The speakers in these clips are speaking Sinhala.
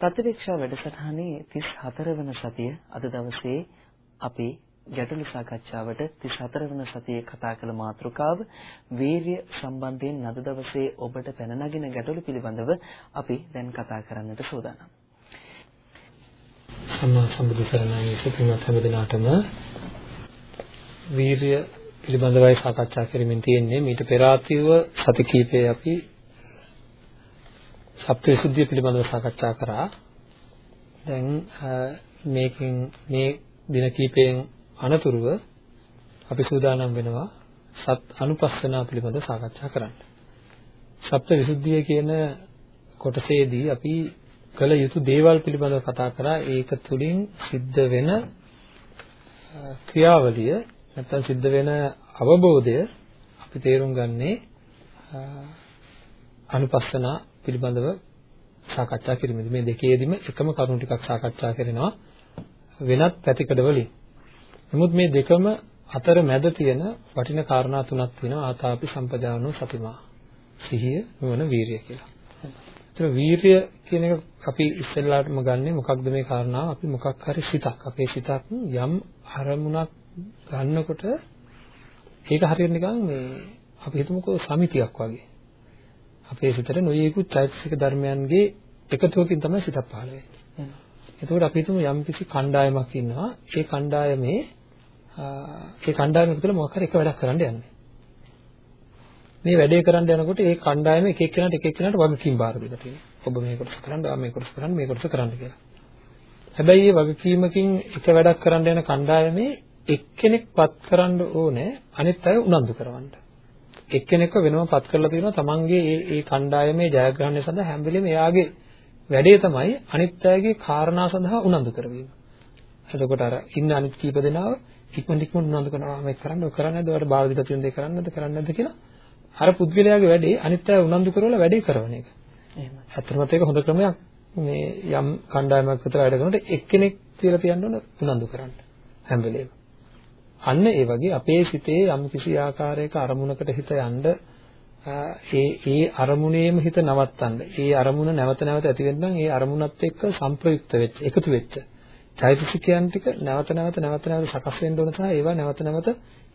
ප්‍රතිවේක්ෂා වැඩසටහනේ 34 වන සතිය අද දවසේ අපි ගැටළු සාකච්ඡාවට 34 වන සතියේ කතා කළ මාතෘකාව වීර්ය සම්බන්ධයෙන් අද දවසේ ඔබට පැන නගින ගැටළු පිළිබඳව අපි දැන් කතා කරන්නට සූදානම්. සම්මා සම්බුදු සරණයි සුපින්වත් හැම දිනාටම වීර්ය පිළිබඳවයි සාකච්ඡා කරමින් තියෙන්නේ මීට පෙර ආතිව සති කීපයේ අපි සත්‍යවිසුද්ධිය පිළිබඳව සාකච්ඡා කරා. දැන් මේකෙන් මේ දින කීපයෙන් අනතුරුව අපි සූදානම් වෙනවා සත් අනුපස්සනා පිළිබඳව සාකච්ඡා කරන්න. සත්‍යවිසුද්ධිය කියන කොටසේදී අපි කළ යුතු දේවල් පිළිබඳව කතා කරා. ඒක තුලින් සිද්ධ වෙන ක්‍රියාවලිය නැත්නම් සිද්ධ වෙන අවබෝධය අපි තේරුම් ගන්නේ අනුපස්සනා පිළිබඳව සාකච්ඡා කිරීමේදී මේ දෙකේදීම එකම කරුණු ටිකක් සාකච්ඡා කරනවා වෙනත් පැතිකඩ වලින්. නමුත් මේ දෙකම අතර මැද තියෙන වටින කාරණා තුනක් තියෙනවා ආතාපි සම්පජානෝ සතිමා. සිහිය, නුවණ, වීරිය කියලා. ඒතර වීරිය කියන එක අපි ඉස්සෙල්ලාටම ගන්නෙ මොකක්ද මේ කාරණාව? අපි මොකක් හරි සිතක්, අපේ සිතක් යම් අරමුණක් ගන්නකොට ඒක හරියට නිකන් මේ අපි හිතමුකෝ සමිතියක් වගේ. අපේ සිතට නොයෙකුත් චෛතසික ධර්මයන්ගේ එකතුවකින් තමයි සිතක් පහළ වෙන්නේ. එතකොට අපි හිතමු යම් කිසි කණ්ඩායමක් ඉන්නවා. ඒ කණ්ඩායමේ ඒ කණ්ඩායම තුළ මොකක් හරි එක වැඩක් කරන්න යන්නේ. මේ වැඩේ කරන්න යනකොට ඒ කණ්ඩායම එක එක්කෙනාට එක එක්කෙනාට වගකීම් බාර දීලා තියෙනවා. ඔබ මේ කොටස කරන්න, ආ මේ කොටස කරන්න, මේ කොටස කරන්න කියලා. හැබැයි මේ වගකීමකින් එක වැඩක් කරන්න යන කණ්ඩායමේ එක්කෙනෙක් පත් කරන්න ඕනේ අනිත් අය උනන්දු කරවන්න. එක්කෙනෙක්ව වෙනම පත් කරලා තියෙනවා තමන්ගේ ඒ ඒ කණ්ඩායමේ ජයග්‍රහණය සඳහා හැම වෙලෙම එයාගේ වැඩේ තමයි අනිත් අයගේ කාරණා සඳහා උනන්දු කරවීම. එතකොට අර ඉන්න අනිත් කීප දෙනාව ඉක්මනට ඉක්මනට උනන්දු කරනවා මේක කරන්න ඔය කරන්නේ නැද්ද ඔයාලට බාර දීලා තියෙන දේ කරන්නේ නැද්ද කරන්නේ නැද්ද කියලා අර පුද්ගලයාගේ වැඩේ අනිත් අය උනන්දු කරවලා වැඩේ කරන එක. එහෙමයි. ඇත්තටම ඒක හොඳ ක්‍රමයක්. මේ යම් කණ්ඩායමක් විතර වැඩ කරනකොට එක්කෙනෙක් කියලා තියන්න ඕන උනන්දු කරන්න හැම වෙලේම. අන්න ඒ වගේ අපේ සිතේ යම් කිසි ආකාරයක අරමුණකට හිත යන්න ඒ ඒ අරමුණේම හිත නවත්තන්න. ඒ අරමුණ නැවත නැවත ඇති වෙන්න ඒ අරමුණත් එක්ක සංප්‍රයුක්ත වෙච්ච, එකතු වෙච්ච චෛතසිකයන් ටික නැවත නැවත නැවත නැවත සකස් වෙන්න ඕන සහ ඒවා නැවත නැවත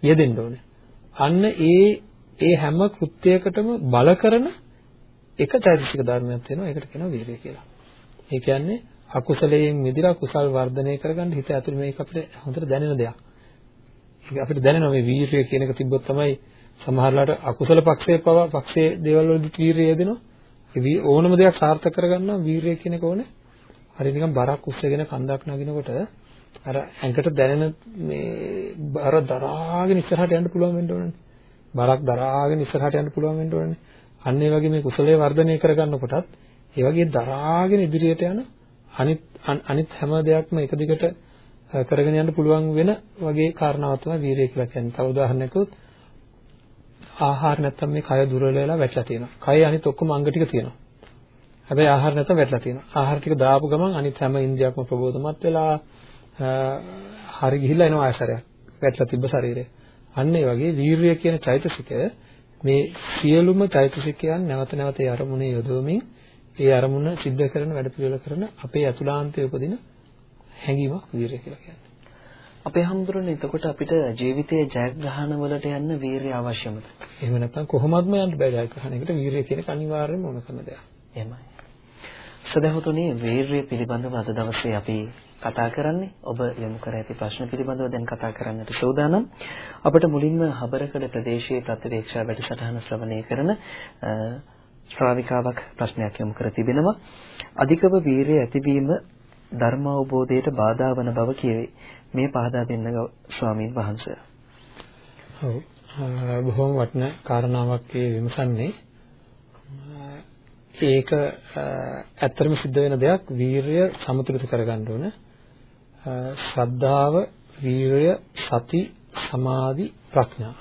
යෙදෙන්න ඕනේ. අන්න ඒ ඒ හැම කෘත්‍යයකටම බල කරන එක චෛතසික ධර්මයක් තියෙනවා. ඒකට කියනවා වීරිය කියලා. ඒ කියන්නේ අකුසලයෙන් මිදලා කුසල් වර්ධනය කරගන්න හිත ඇතුළේ මේක අපිට හොඳට දැනෙන දෙයක්. අපිට දැනෙනවා මේ වීරිය කියන එක තිබ්බොත් තමයි සමහරලාට අකුසල පක්ෂයේ පව පක්ෂයේ දේවල් වලදී වීරිය යෙදෙනවා. ඒ ඕනම දෙයක් සාර්ථක කරගන්නවා වීරිය කියන එක ඕනේ. හරි නිකන් බරක් උස්සගෙන කන්දක් නගිනකොට අර ඇඟට දැනෙන මේ බර දරාගෙන ඉස්සරහට යන්න පුළුවන් වෙන්න ඕනනේ. බරක් දරාගෙන ඉස්සරහට යන්න පුළුවන් වෙන්න ඕනනේ. අන්න ඒ වගේ මේ කුසලයේ වර්ධනය කරගන්නකොටත් ඒ වගේ දරාගෙන ඉදිරියට යන අනිත් අනිත් හැම දෙයක්ම එක දිගට කරගෙන යන්න පුළුවන් වෙන වගේ කාරණාවක් තමයි වීරිය කියලා කියන්නේ. තව උදාහරණයක් ආහාර නැත්තම් මේ කය දුර්වල වෙලා වැටලා තියෙනවා. කය අනිත් ඔක්කොම අංග ටික තියෙනවා. හැබැයි ආහාර නැත්තම් වැටලා තියෙනවා. ආහාර ටික දාපු ගමන් අනිත් හැම ඉන්ද්‍රියක්ම ප්‍රබෝධමත් වෙලා හරි ගිහිල්ලා එනවා ආයසරයක්. වැටලා තිබ්බ ශරීරය. අන්න ඒ වගේ වීරිය කියන චෛතසිකය මේ සියලුම චෛතසිකයන් නැවත නැවත ඒ අරමුණේ යොදවමින් ඒ අරමුණ සිද්ධ කරන වැඩ පිළිවෙල කරන අපේ අතුලාන්තයේ උපදින හැඟීමක් වීරිය කියලා කියන්නේ. අපේ හැමදෙරෝනේ එතකොට අපිට ජීවිතයේ ජයග්‍රහණ වලට යන්න වීරිය අවශ්‍යමද? එහෙම නැත්නම් කොහොමත්ම යන්න බෑ ජයග්‍රහණයකට වීරිය කියන එක අනිවාර්යයෙන්ම ඕන කරන දෙයක්. එහෙමයි. සදහතුනේ වීරිය පිළිබඳව අද දවසේ අපි කතා කරන්නේ ඔබ යොමු කර ඇති ප්‍රශ්න පිළිබඳව දැන් කතා කරන්නට සූදානම්. අපට මුලින්ම හබරකඩ ප්‍රදේශයේ ප්‍රතිවේක්ෂා වැඩසටහන ශ්‍රවණය කරන ශ්‍රාවිකාවක් ප්‍රශ්නයක් යොමු කර තිබෙනවා. අධිකව වීරිය ඇතිවීම ධර්ම අවබෝධයට බාධා වන බව කියවේ. මේ පහදා දෙන්න ස්වාමීන් වහන්සේ. ඔව්. බොහොම වටින කාරණාවක් ඒ විමසන්නේ. ඒක ඇත්තටම සිද්ධ වෙන දෙයක් වීරය සමතුලිත කරගන්න ඕන. ශ්‍රද්ධාව, වීරය, සති, සමාධි, ප්‍රඥා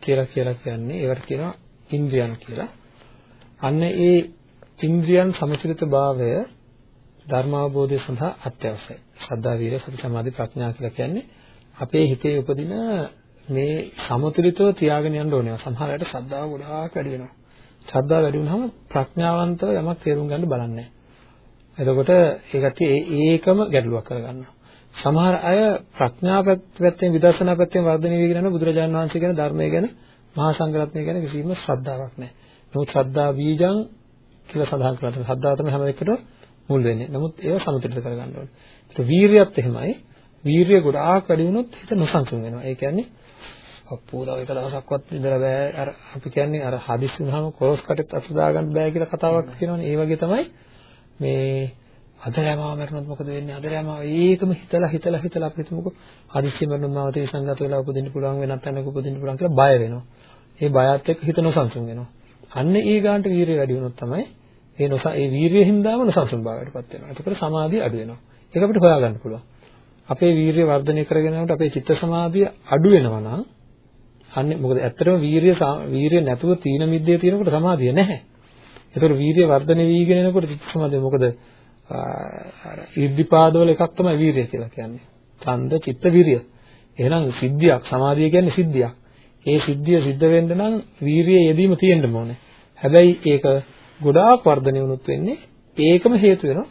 කියලා කියලා කියන්නේ ඒවට කියනවා ඉන්ද්‍රියන් කියලා. අන්න ඒ ඉන්ද්‍රියන් සමතුලිතභාවය ධර්මාවබෝධය සඳහා අත්‍යවශ්‍යයි. ශ්‍රද්ධා, වීර, සති, සමාධි, ප්‍රඥා කියලා කියන්නේ අපේ හිතේ උපදින මේ සමතුලිතව තියාගෙන යන්න ඕනේ. සමහර වෙලාවට ශ්‍රද්ධාව ගොඩාක් වැඩි වෙනවා. ශ්‍රද්ධාව වැඩි වුණාම ප්‍රඥාවන්තව යමක් තේරුම් ගන්න බලන්නේ එතකොට ඒකට ඒකම ගැටලුවක් කරගන්නවා. සමහර අය ප්‍රඥා පැත්තෙන් විදර්ශනා පැත්තෙන් වර්ධනය වෙගෙන යන බුදුරජාණන් වහන්සේ ගැන ධර්මය ගැන මහා සංඝරත්නය ගැන කිසිම ශ්‍රද්ධාවක් නැහැ. නමුත් ශ්‍රද්ධා බීජං කියලා සඳහන් කරලා තියෙනවා. ශ්‍රද්ධාව තමයි හැම එකටම මුල් වෙන්නේ. නමුත් ඒව සමතුලිත කරගන්න ඕනේ. ඒක වීරියත් එහෙමයි. වීරිය ගොඩාක් වැඩි වුණොත් හිත නොසන්සුන් වෙනවා. ඒ කියන්නේ අප්පූලා එක දවසක්වත් ඉඳලා බෑ අර අපි කියන්නේ අර හදිස්සි වුණාම කොරස් කටෙත් අත දාගන්න බෑ කියලා කතාවක් කියනවනේ. ඒ වගේ තමයි මේ අද රැමාව මරනොත් මොකද වෙන්නේ? අද රැමාව ඒකම හිතලා හිතලා හිතලා අපි හිතමුකෝ හදිස්සි මරනොත් මාව තේසංගත වෙලා උපදින්න පුළුවන් වෙනත් තැනක උපදින්න පුළුවන් කියලා බය වෙනවා. ඒ බයත් එක්ක හිත නොසන්සුන් වෙනවා. අන්න ඒ ගානට වීරිය වැඩි වුණොත් තමයි ඒ නොස ඒ වීරිය හින්දාම නොසන්සුන් භාවයටපත් වෙනවා. එතකොට සමාධිය අඩු වෙනවා. ඒක අපිට හොයාගන්න පුළුවන්. අපේ වීරිය වර්ධනය කරගෙන යනකොට අපේ චිත්ත සමාධිය අඩු වෙනවා නම් අන්නේ මොකද ඇත්තටම වීරිය වීරිය නැතුව තීන මිද්දේ තියෙනකොට සමාධිය නැහැ. ඒතකොට වීරිය වර්ධනය වීගෙන එනකොට චිත්ත සමාධිය මොකද අර ඉර්ධිපාදවල එකක් තමයි වීරිය කියලා කියන්නේ. ඡන්ද චිත්ත විරිය. එහෙනම් සිද්ධියක් සමාධිය කියන්නේ සිද්ධියක්. ඒ සිද්ධිය සිද්ධ වෙන්න නම් වීරිය යෙදීම තියෙන්න ඕනේ. හැබැයි ඒක ගොඩාක් වර්ධනය වුණොත් වෙන්නේ ඒකම හේතු වෙනවා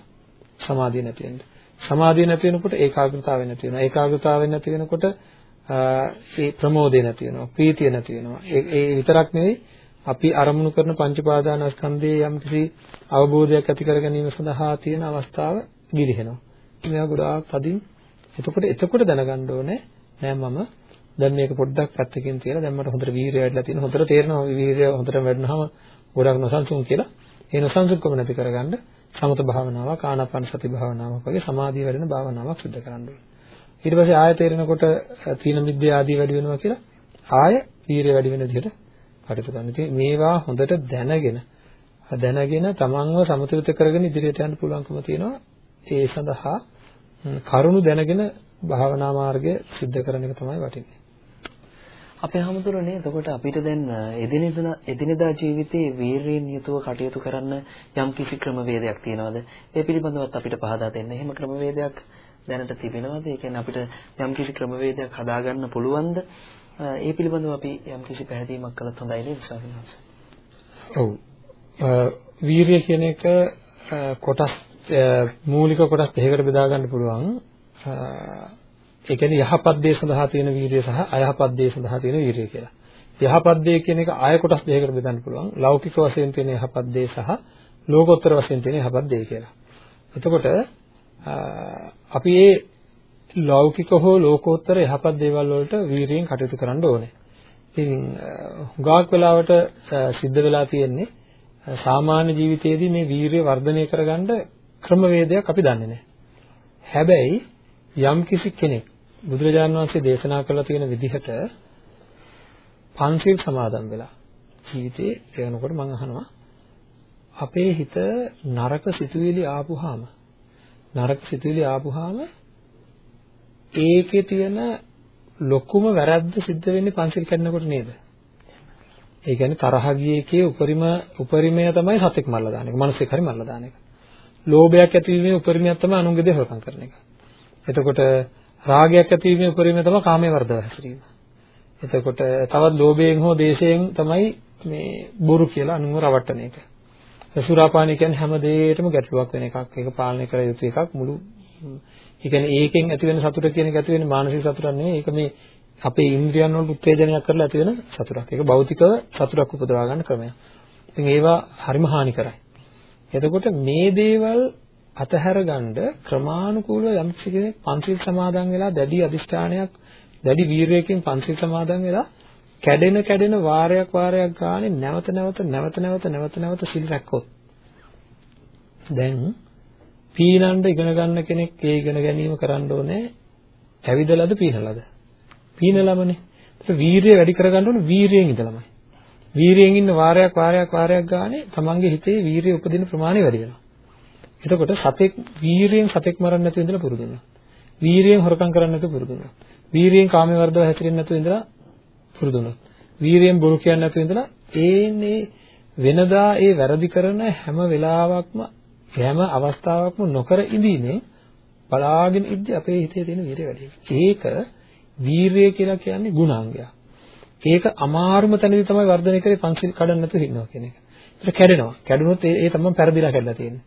සමාධිය නැති වෙන්න. සමාධිය නැති වෙනකොට ඒකාග්‍රතාවය නැති වෙනවා. ඒකාග්‍රතාවය නැති වෙනකොට ඒ ප්‍රමෝදය නැති වෙනවා. ප්‍රීතිය නැති වෙනවා. ඒ විතරක් නෙවෙයි අපි අරමුණු කරන පංච පාදානස්කන්ධයේ යම්කිසි අවබෝධයක් ඇති කර ගැනීම සඳහා තියෙන අවස්ථාව ගිලිහෙනවා. මේවා ගොඩාක් තදින් එතකොට එතකොට දැනගන්න ඕනේ නෑ මම දැන් මේක පොඩ්ඩක් පැත්තකින් තියලා දැන් මට හොඳට වීර්යය වැඩිලා තියෙන හොඳට තේරෙනවා වීර්යය හොඳට වැඩනහම ගොඩක් නොසන්සුන් කියලා. ඒ නොසන්සුන්කම නැති කරගන්න සමත භාවනාවක් ආනාපාන සති භාවනාවක් වගේ සමාධිය වැඩෙන භාවනාවක් සිදු කරන්න ඕනේ. ඊට පස්සේ ආය තේරෙනකොට තීන මිද්දේ ආදී වැඩි වෙනවා කියලා ආය වීර්යය වැඩි වෙන විදිහට කටයුතු කරන්න. ඉතින් මේවා හොඳට දැනගෙන දැනගෙන තමන්ව සමතුලිත කරගෙන ඉදිරියට යන්න පුළුවන්කම තියෙනවා. ඒ සඳහා කරුණු දැනගෙන භාවනා මාර්ගය සිද්ධ කරන එක තමයි වටින්නේ. අපේ හැමතුරනේ එතකොට අපිට දැන් එදිනෙදා එදිනෙදා ජීවිතයේ වීරියෙන් යුතුව කටයුතු කරන්න යම් කිසි ක්‍රමවේදයක් තියෙනවද? ඒ පිළිබඳවත් අපිට පහදා දෙන්න. එහෙම ක්‍රමවේදයක් දැනට තිබෙනවද? ඒ කියන්නේ අපිට යම් කිසි ක්‍රමවේදයක් හදාගන්න පුළුවන්ද? ඒ පිළිබඳව අපි යම් කිසි පැහැදීමක් කළත් හොඳයි නේද ස්වාමීන් වහන්සේ? ඔව්. වීරිය කියන එක කොටස් මූලික කොටස් දෙකකට බෙදා ගන්න පුළුවන්. ඒ කියන්නේ යහපත් දේ සඳහා තියෙන වීරිය සහ අයහපත් දේ සඳහා තියෙන වීරිය කියලා. යහපත් දේ කියන එක ආය කොටස් දෙකකට බෙදන්න පුළුවන්. ලෞකික වශයෙන් තියෙන යහපත් දේ සහ ලෝකෝත්තර වශයෙන් තියෙන යහපත් දේ කියලා. එතකොට අපි මේ ලෞකික හෝ ලෝකෝත්තර යහපත් දේවල් වලට වීරියෙන් කටයුතු කරන්න ඕනේ. ඉතින් හුඟක් වෙලාවට සිද්ධ වෙලා තියෙන්නේ සාමාන්‍ය ජීවිතයේදී මේ වීරිය වර්ධනය කරගන්න ක්‍රමවේදයක් අපි දන්නේ නැහැ. හැබැයි යම් කිසි කෙනෙක් බුදුරජාණන් වහන්සේ දේශනා කළා තියෙන විදිහට පංචශීල් සමාදන් වෙලා ජීවිතේ යනකොට මම අහනවා අපේ හිත නරක සිතුවිලි ආපුහාම නරක සිතුවිලි ආපුහාම ඒකේ තියෙන ලොකුම වැරද්ද සිද්ධ වෙන්නේ පංචශීල් කැඩනකොට නේද? ඒ කියන්නේ තරහ ගියේ එකේ උපරිම උපරිමය තමයි සතෙක් මල්ලා දාන එක. මිනිස්සෙක් හරි මල්ලා දාන එක. ලෝභයක් ඇතිවීමේ උපරිමයක් තමයි අනුන්ගේ දේ හොරකම් කරන එක. එතකොට රාගයක් ඇතිවීමේ උපරිමය තමයි කාමයේ වර්ධව හැසිරීම. එතකොට තවත් ලෝභයෙන් හෝ දේශයෙන් තමයි මේ බොරු කියලා අනුන්ව රවට්ටන එක. සුරාපානය කියන්නේ හැම දෙයකටම ගැටලුවක් වෙන එකක්. ඒක පාලනය කර යුතු එකක්. මුළු ඒ කියන්නේ ඒකෙන් ඇති වෙන සතුට කියන එක ඇති වෙන්නේ මානසික සතුටක් නෙවෙයි. ඒක මේ අපේ ඉන්ද්‍රියන් වල උත්තේජනයක් කරලා ඇති වෙන සතුටක්. ඒක භෞතිකව සතුටක් උපදවා ගන්න ක්‍රමයක්. ඉතින් ඒවා හරිම හානිකරයි. එතකොට මේ දේවල් අතහැර ගන්න ක්‍රමානුකූලව යම් කෙනෙක් පංචශීල සමාදන් වෙලා දැඩි අදිෂ්ඨානයක් දැඩි වීරයකින් පංචශීල සමාදන් වෙලා කැඩෙන කැඩෙන වාරයක් වාරයක් ගානේ නැවත නැවත නැවත නැවත නැවත නැවත සිල් රැක්කොත්. දැන් පීනන්න ඉගෙන ගන්න කෙනෙක් ඒ ඉගෙන ගැනීම කරන්න ඕනේ ඇවිදලාද පීනලාද? පීනලමනේ ඒත් වීරිය වැඩි කරගන්න ඕනේ වීරියෙන් ඉඳලමයි. වීරියෙන් ඉන්න වාරයක් වාරයක් වාරයක් ගානේ තමන්ගේ හිතේ වීරිය උපදින ප්‍රමාණය වැඩි වෙනවා. එතකොට සතෙක් වීරියෙන් සතෙක් මරන්න නැතුව ඉඳලා පුරුදු වෙනවා. වීරියෙන් හොරකම් කරන්න නැතුව පුරුදු වෙනවා. වීරියෙන් කාමයේ වර්ධව හැසිරෙන්නේ නැතුව ඉඳලා පුරුදු වෙනවා. වීරියෙන් බොරු කියන්නේ නැතුව ඉඳලා ඒනේ වෙනදා ඒ වැරදි කරන හැම වෙලාවකම හැම අවස්ථාවකම නොකර ඉඳීමේ බලාගෙන ඉද්දි අපේ හිතේ තියෙන වීරිය වැඩි ඒක වීරිය කියලා කියන්නේ ගුණාංගයක්. ඒක අමාරුම තැනදී තමයි වර්ධනය කරේ පංචිල් කඩන්න නැතුව ඉන්නවා කියන එක. ඒක කැඩෙනවා. කැඩුනොත් ඒ ඒ තමයි පෙරදිලා කැඩලා තියෙන්නේ.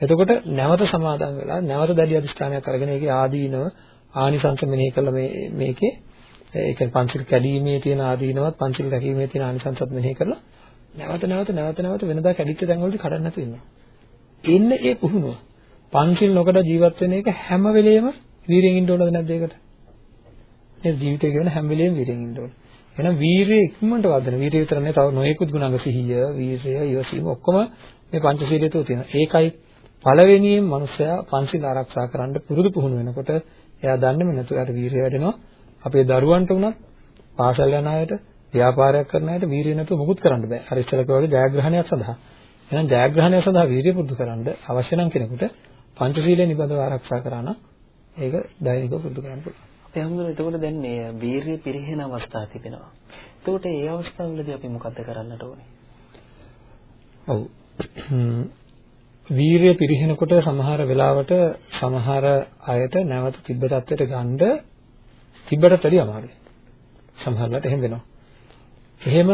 එතකොට නැවත සමාදන් වෙලා නැවත දැඩි අධිෂ්ඨානයක් අරගෙන ඒකේ ආදීනව ආනිසංස මෙනෙහි කළා මේ මේකේ ඒ කියන්නේ පංචිල් කැඩීමේ තියෙන ආදීනවත් පංචිල් රැකීමේ තියෙන ආනිසංසත් මෙනෙහි කරලා නැවත නැවත නැවත නැවත වෙනදා කැඩිච්ච තැන් වලදී කඩන්න නැතුව ඉන්නවා. එන්න ඒ පුහුණුව. පංචිල් නොකඩ ජීවත් වෙන එක හැම වෙලෙම වීරියෙන් ඉන්න ඕනද නැද්ද ඒකට? නේද ජීවිතය කියන හැම වෙලෙම වීරියෙන් ඉන්න ඕන. එහෙනම් වීරිය ඉක්මනට වදන. වීරිය විතර නෙවෙයි තව නොයෙකුත් ගුණාංග සිහිය, වීරිය, ඊවසීම ඔක්කොම මේ පංචශීලයේ තුල තියෙනවා. ඒකයි පළවෙනියෙන් මනුස්සයා පංචශීල ආරක්ෂා කරන්න පුරුදු පුහුණු වෙනකොට එයා දන්නේම නැතුව යාට වීරිය වැඩෙනවා. අපේ දරුවන්ට උනත් පාසල් යන අයට, ව්‍යාපාරයක් කරන අයට වීරිය නැතුව මුකුත් කරන්න බෑ. අර ඉස්සලක වගේ ජයග්‍රහණයක් සඳහා. එහෙනම් ජයග්‍රහණය සඳහා වීරිය පුරුදු කරන්න අවශ්‍ය නම් කෙනෙකුට පංචශීලයේ නිබඳව ආරක්ෂා කරා නම් ඒක දෛනිකව පුරුදු කරන්න පුළුවන්. අපේ හැමෝම එතකොට දැන් මේ වීරිය පිරිහෙන අවස්ථා තිබෙනවා. එතකොට ඒ අවස්ථාවවලදී අපි මොකද්ද කරන්නට ඕනේ? ඔව්. වීරිය පිරිහෙනකොට සමහර වෙලාවට සමහර අයට නැවත තිබ්බ තත්ත්වයට ගන්න තිබ්බට වැඩිය අමාරුයි. සමහරවිට එහෙම වෙනවා. එහෙම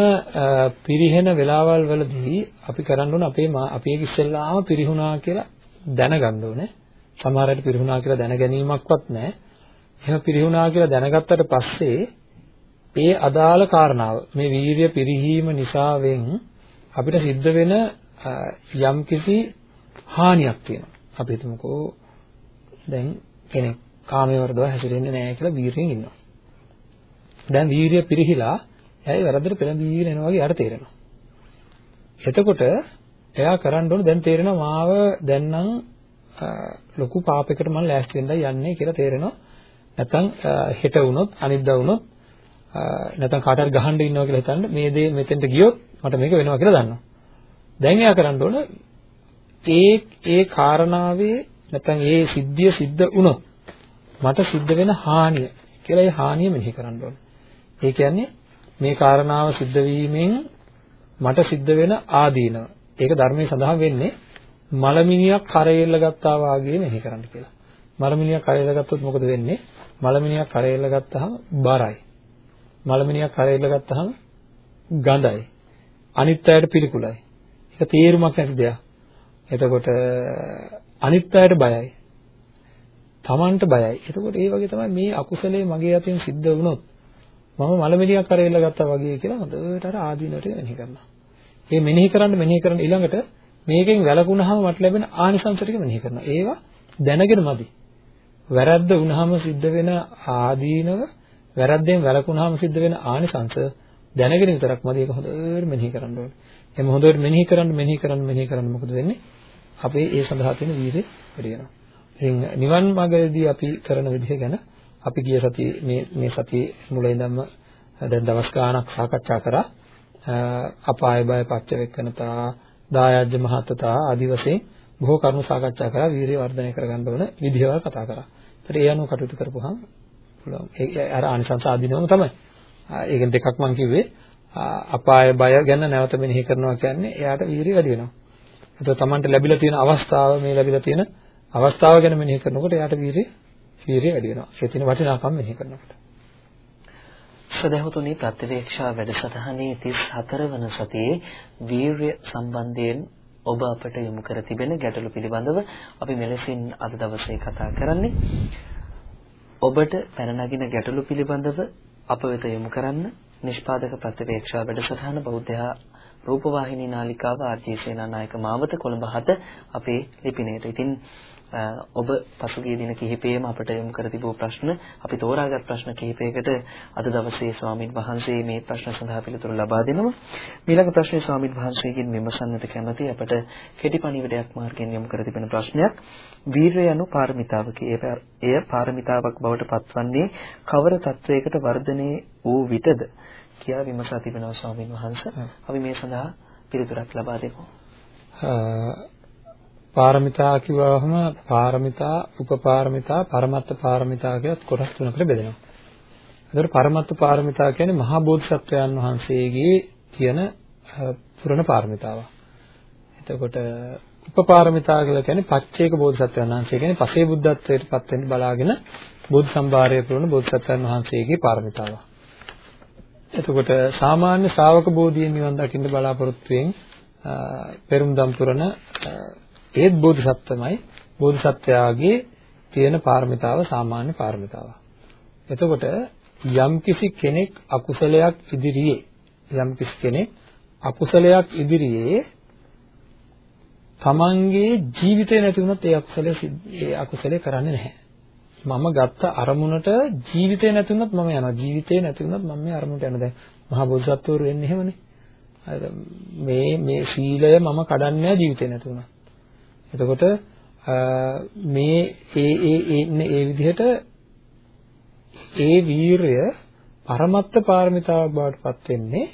පිරිහෙන වෙලාවල් වලදී අපි කරන්න ඕන අපේ අපි ඒක ඉස්සෙල්ලාම පිරිහුණා කියලා දැනගන්න ඕනේ. සමහර අයට පිරිහුණා කියලා දැන ගැනීමක්වත් නැහැ. එහෙම පිරිහුණා කියලා දැනගත්තට පස්සේ ඒ අදාළ කාරණාව මේ වීරිය පිරිහීම නිසාවෙන් අපිට සිද්ධ වෙන යම්කිසි හානියක් තියෙනවා. අපි හිතමුකෝ දැන් කෙනෙක් කාමයේ වර්ධව හැසිරෙන්නේ නැහැ කියලා වීරියෙන් ඉන්නවා. දැන් වීරිය පිරිහිලා එයායි වැරද්දට පෙළඹීගෙන එනවා වගේ යාට තේරෙනවා. එතකොට එයා කරන්න ඕන දැන් තේරෙනවා මාව දැන් නම් ලොකු පාපයකට මම ලෑස්ති වෙන්නයි යන්නේ කියලා තේරෙනවා. නැත්නම් හෙට වුණොත් අනිද්දා වුණොත් නැත්නම් කාට හරි ගහන්න ඉන්නවා කියලා හිතන්න මේ දේ මෙතෙන්ට ගියොත් මට මේක වෙනවා කියලා දන්නවා. දැන් එයා කරන්න ඕන ඒ ඒ කාරණාවේ නැත්නම් ඒ සිද්ධිය සිද්ධ වුණොත් මට සිද්ධ වෙන හානිය කියලා ඒ හානිය මෙනෙහි කරන්න ඕන. ඒ කියන්නේ මේ කාරණාව සිද්ධ වීමෙන් මට සිද්ධ වෙන ආදීනව. ඒක ධර්මයේ සඳහන් වෙන්නේ මලමිනියක් කරේල්ල ගත්තා වාගේ මෙනෙහි කරන්න කියලා. මලමිනියක් කරේල්ල ගත්තොත් මොකද වෙන්නේ? මලමිනියක් කරේල්ල ගත්තාම බරයි. මලමිනියක් කරේල්ල ගත්තාම ගඳයි. අනිත් අයට පිළිකුලයි. ඒක තේරුමක් නැති දෙයක්. එතකොට අනිත් අයට බයයි. Tamanට බයයි. එතකොට ඒ වගේ තමයි මේ අකුසලයේ මගේ අතින් සිද්ධ වුණොත් මම මලමිනියක් කරේල්ල ගත්තා වගේ කියලා හොඳට අර ආදීනට මෙනෙහි කරනවා. මේ මෙනෙහි කරන්න මෙනෙහි කරන ඊළඟට මේකෙන් වැළකුණාම මට ලැබෙන ආනිසංස ටික මෙනෙහි කරනවා. ඒවා දැනගෙන මදි. වැරද්ද වුණාම සිද්ධ වෙන ආදීනව වැරද්දෙන් වැළකුණාම සිද්ධ වෙන ආනිසංස දැනගෙන විතරක් මදි ඒක හොඳට මෙනෙහි කරන්න ඕනේ. එහෙනම් හොඳට මෙනෙහි කරන්න මෙනෙහි කරන්න මෙනෙහි කරන්න මොකද වෙන්නේ? අපේ ඒ සඳහා තියෙන වීර්යය වැඩි වෙනවා. ඉතින් නිවන් මාර්ගයේදී අපි කරන විදිහ ගැන අපි ගිය සතියේ මේ මේ සතියේ මුල ඉඳන්ම දැන් දවස් ගාණක් සාකච්ඡා කරා. අපාය බය පච්ච වෙක්කනතා, දායජ්‍ය මහත්තතා ආදි වශයෙන් බොහෝ කරුණු සාකච්ඡා කරා වීර්යය වර්ධනය කරගන්න ඕන විදිහවල් කතා කරා. ඒතර ඒ අනුව කටයුතු කරපුවාම පුළුවන්. ඒ අර ආනිසංස ආදීනවම තමයි. ඒකෙන් දෙකක් මම කිව්වේ අපාය බය ගැන නැවත මෙනෙහි කරනවා කියන්නේ එයාට වීර්යය වැඩි වෙනවා. එතකොට Tamanට ලැබිලා තියෙන අවස්ථාව මේ ලැබිලා තියෙන අවස්ථාව ගැන මෙනෙහි කරනකොට එයාට වීර්යය වීර්යය වැඩි වෙනවා. ඒ තියෙන වටිනාකම් මෙනෙහි කරනකොට. සදහතුනි ප්‍රතිවේක්ෂා වැඩසටහනේ 34 වන සතියේ වීර්ය සම්බන්ධයෙන් ඔබ අපට යොමු කර තිබෙන ගැටලු පිළිබඳව අපි මෙලෙසින් අද දවසේ කතා කරන්නේ ඔබට පැන නගින ගැටලු පිළිබඳව අප වෙත යොමු කරන්න නිෂ්පාදක ප්‍රතිවේක්ෂා වැඩසටහන බෞද්ධ රූපවාහිනී නාලිකාව ආර්.ජී. සේනානායක මාවත කොළඹ 7 අපේ ලිපිනයට. ඉතින් ඔබ පසුගිය දින කිහිපෙම අපට යොමු කර තිබූ ප්‍රශ්න අපි තෝරාගත් ප්‍රශ්න කිහිපයකට අද දවසේ ස්වාමින් වහන්සේ මේ ප්‍රශ්න සඳහා පිළිතුරු ලබා දෙනවා. ඊළඟ ප්‍රශ්නේ ස්වාමින් වහන්සේගෙන් විමසන්නට කැමැති අපට කෙටි පණිවිඩයක් මාර්ගයෙන් යොමු කර තිබෙන ප්‍රශ්නයක්. වීරය යනු පාරමිතාවකි. එය පාරමිතාවක් බවට පත්වන්නේ කවර තත්වයකට වර්ධනය වූ විටද කියා විමසා තිබෙනවා ස්වාමින් වහන්සේ. අපි මේ සඳහා පිළිතුරක් ලබා දෙමු. පාරමිතා කිව්වහම පාරමිතා, උපපාරමිතා, පරමත්ත පාරමිතා කියලා කොටස් තුනකට බෙදෙනවා. එතකොට පරමත්ත පාරමිතා කියන්නේ මහා බෝධිසත්වයන් වහන්සේගේ තියෙන පුරණ පාරමිතාව. එතකොට උපපාරමිතා කියලා කියන්නේ පච්චේක බෝධිසත්වයන් වහන්සේ කියන්නේ පසේ බුද්ධත්වයට පත් වෙන්න බලාගෙන බෝධි සම්භාරය පුරන බෝධිසත්වයන් වහන්සේගේ පාරමිතාව. එතකොට සාමාන්‍ය ශ්‍රාවක බෝධියෙන් නිවන් දකින්න බලාපොරොත්තු වෙන පෙරුම්දම් පුරන ඒත් බෝධිසත්වමයි බෝධිසත්වයාගේ තියෙන පාරමිතාව සාමාන්‍ය පාරමිතාවක්. එතකොට යම්කිසි කෙනෙක් අකුසලයක් ඉදිරියේ යම්කිසි කෙනෙක් අකුසලයක් ඉදිරියේ තමන්ගේ ජීවිතේ නැති වුණොත් ඒ අකුසලයේ ඒ අකුසලයේ කරන්නේ නැහැ. මම ගත්ත අරමුණට ජීවිතේ නැති වුණොත් මම යනවා. ජීවිතේ නැති වුණොත් මම මේ අරමුණට යනවා. දැන් මහා බෝධිසත්වරු වෙන්නේ එහෙමනේ. මේ මේ සීලය මම කඩන්නේ ජීවිතේ නැති වුණා. එතකොට මේ ඒ ඒ ඒ විදිහට ඒ වීරය පරමත්ත පාරමිතාවක් බවට පත් වෙන්නේ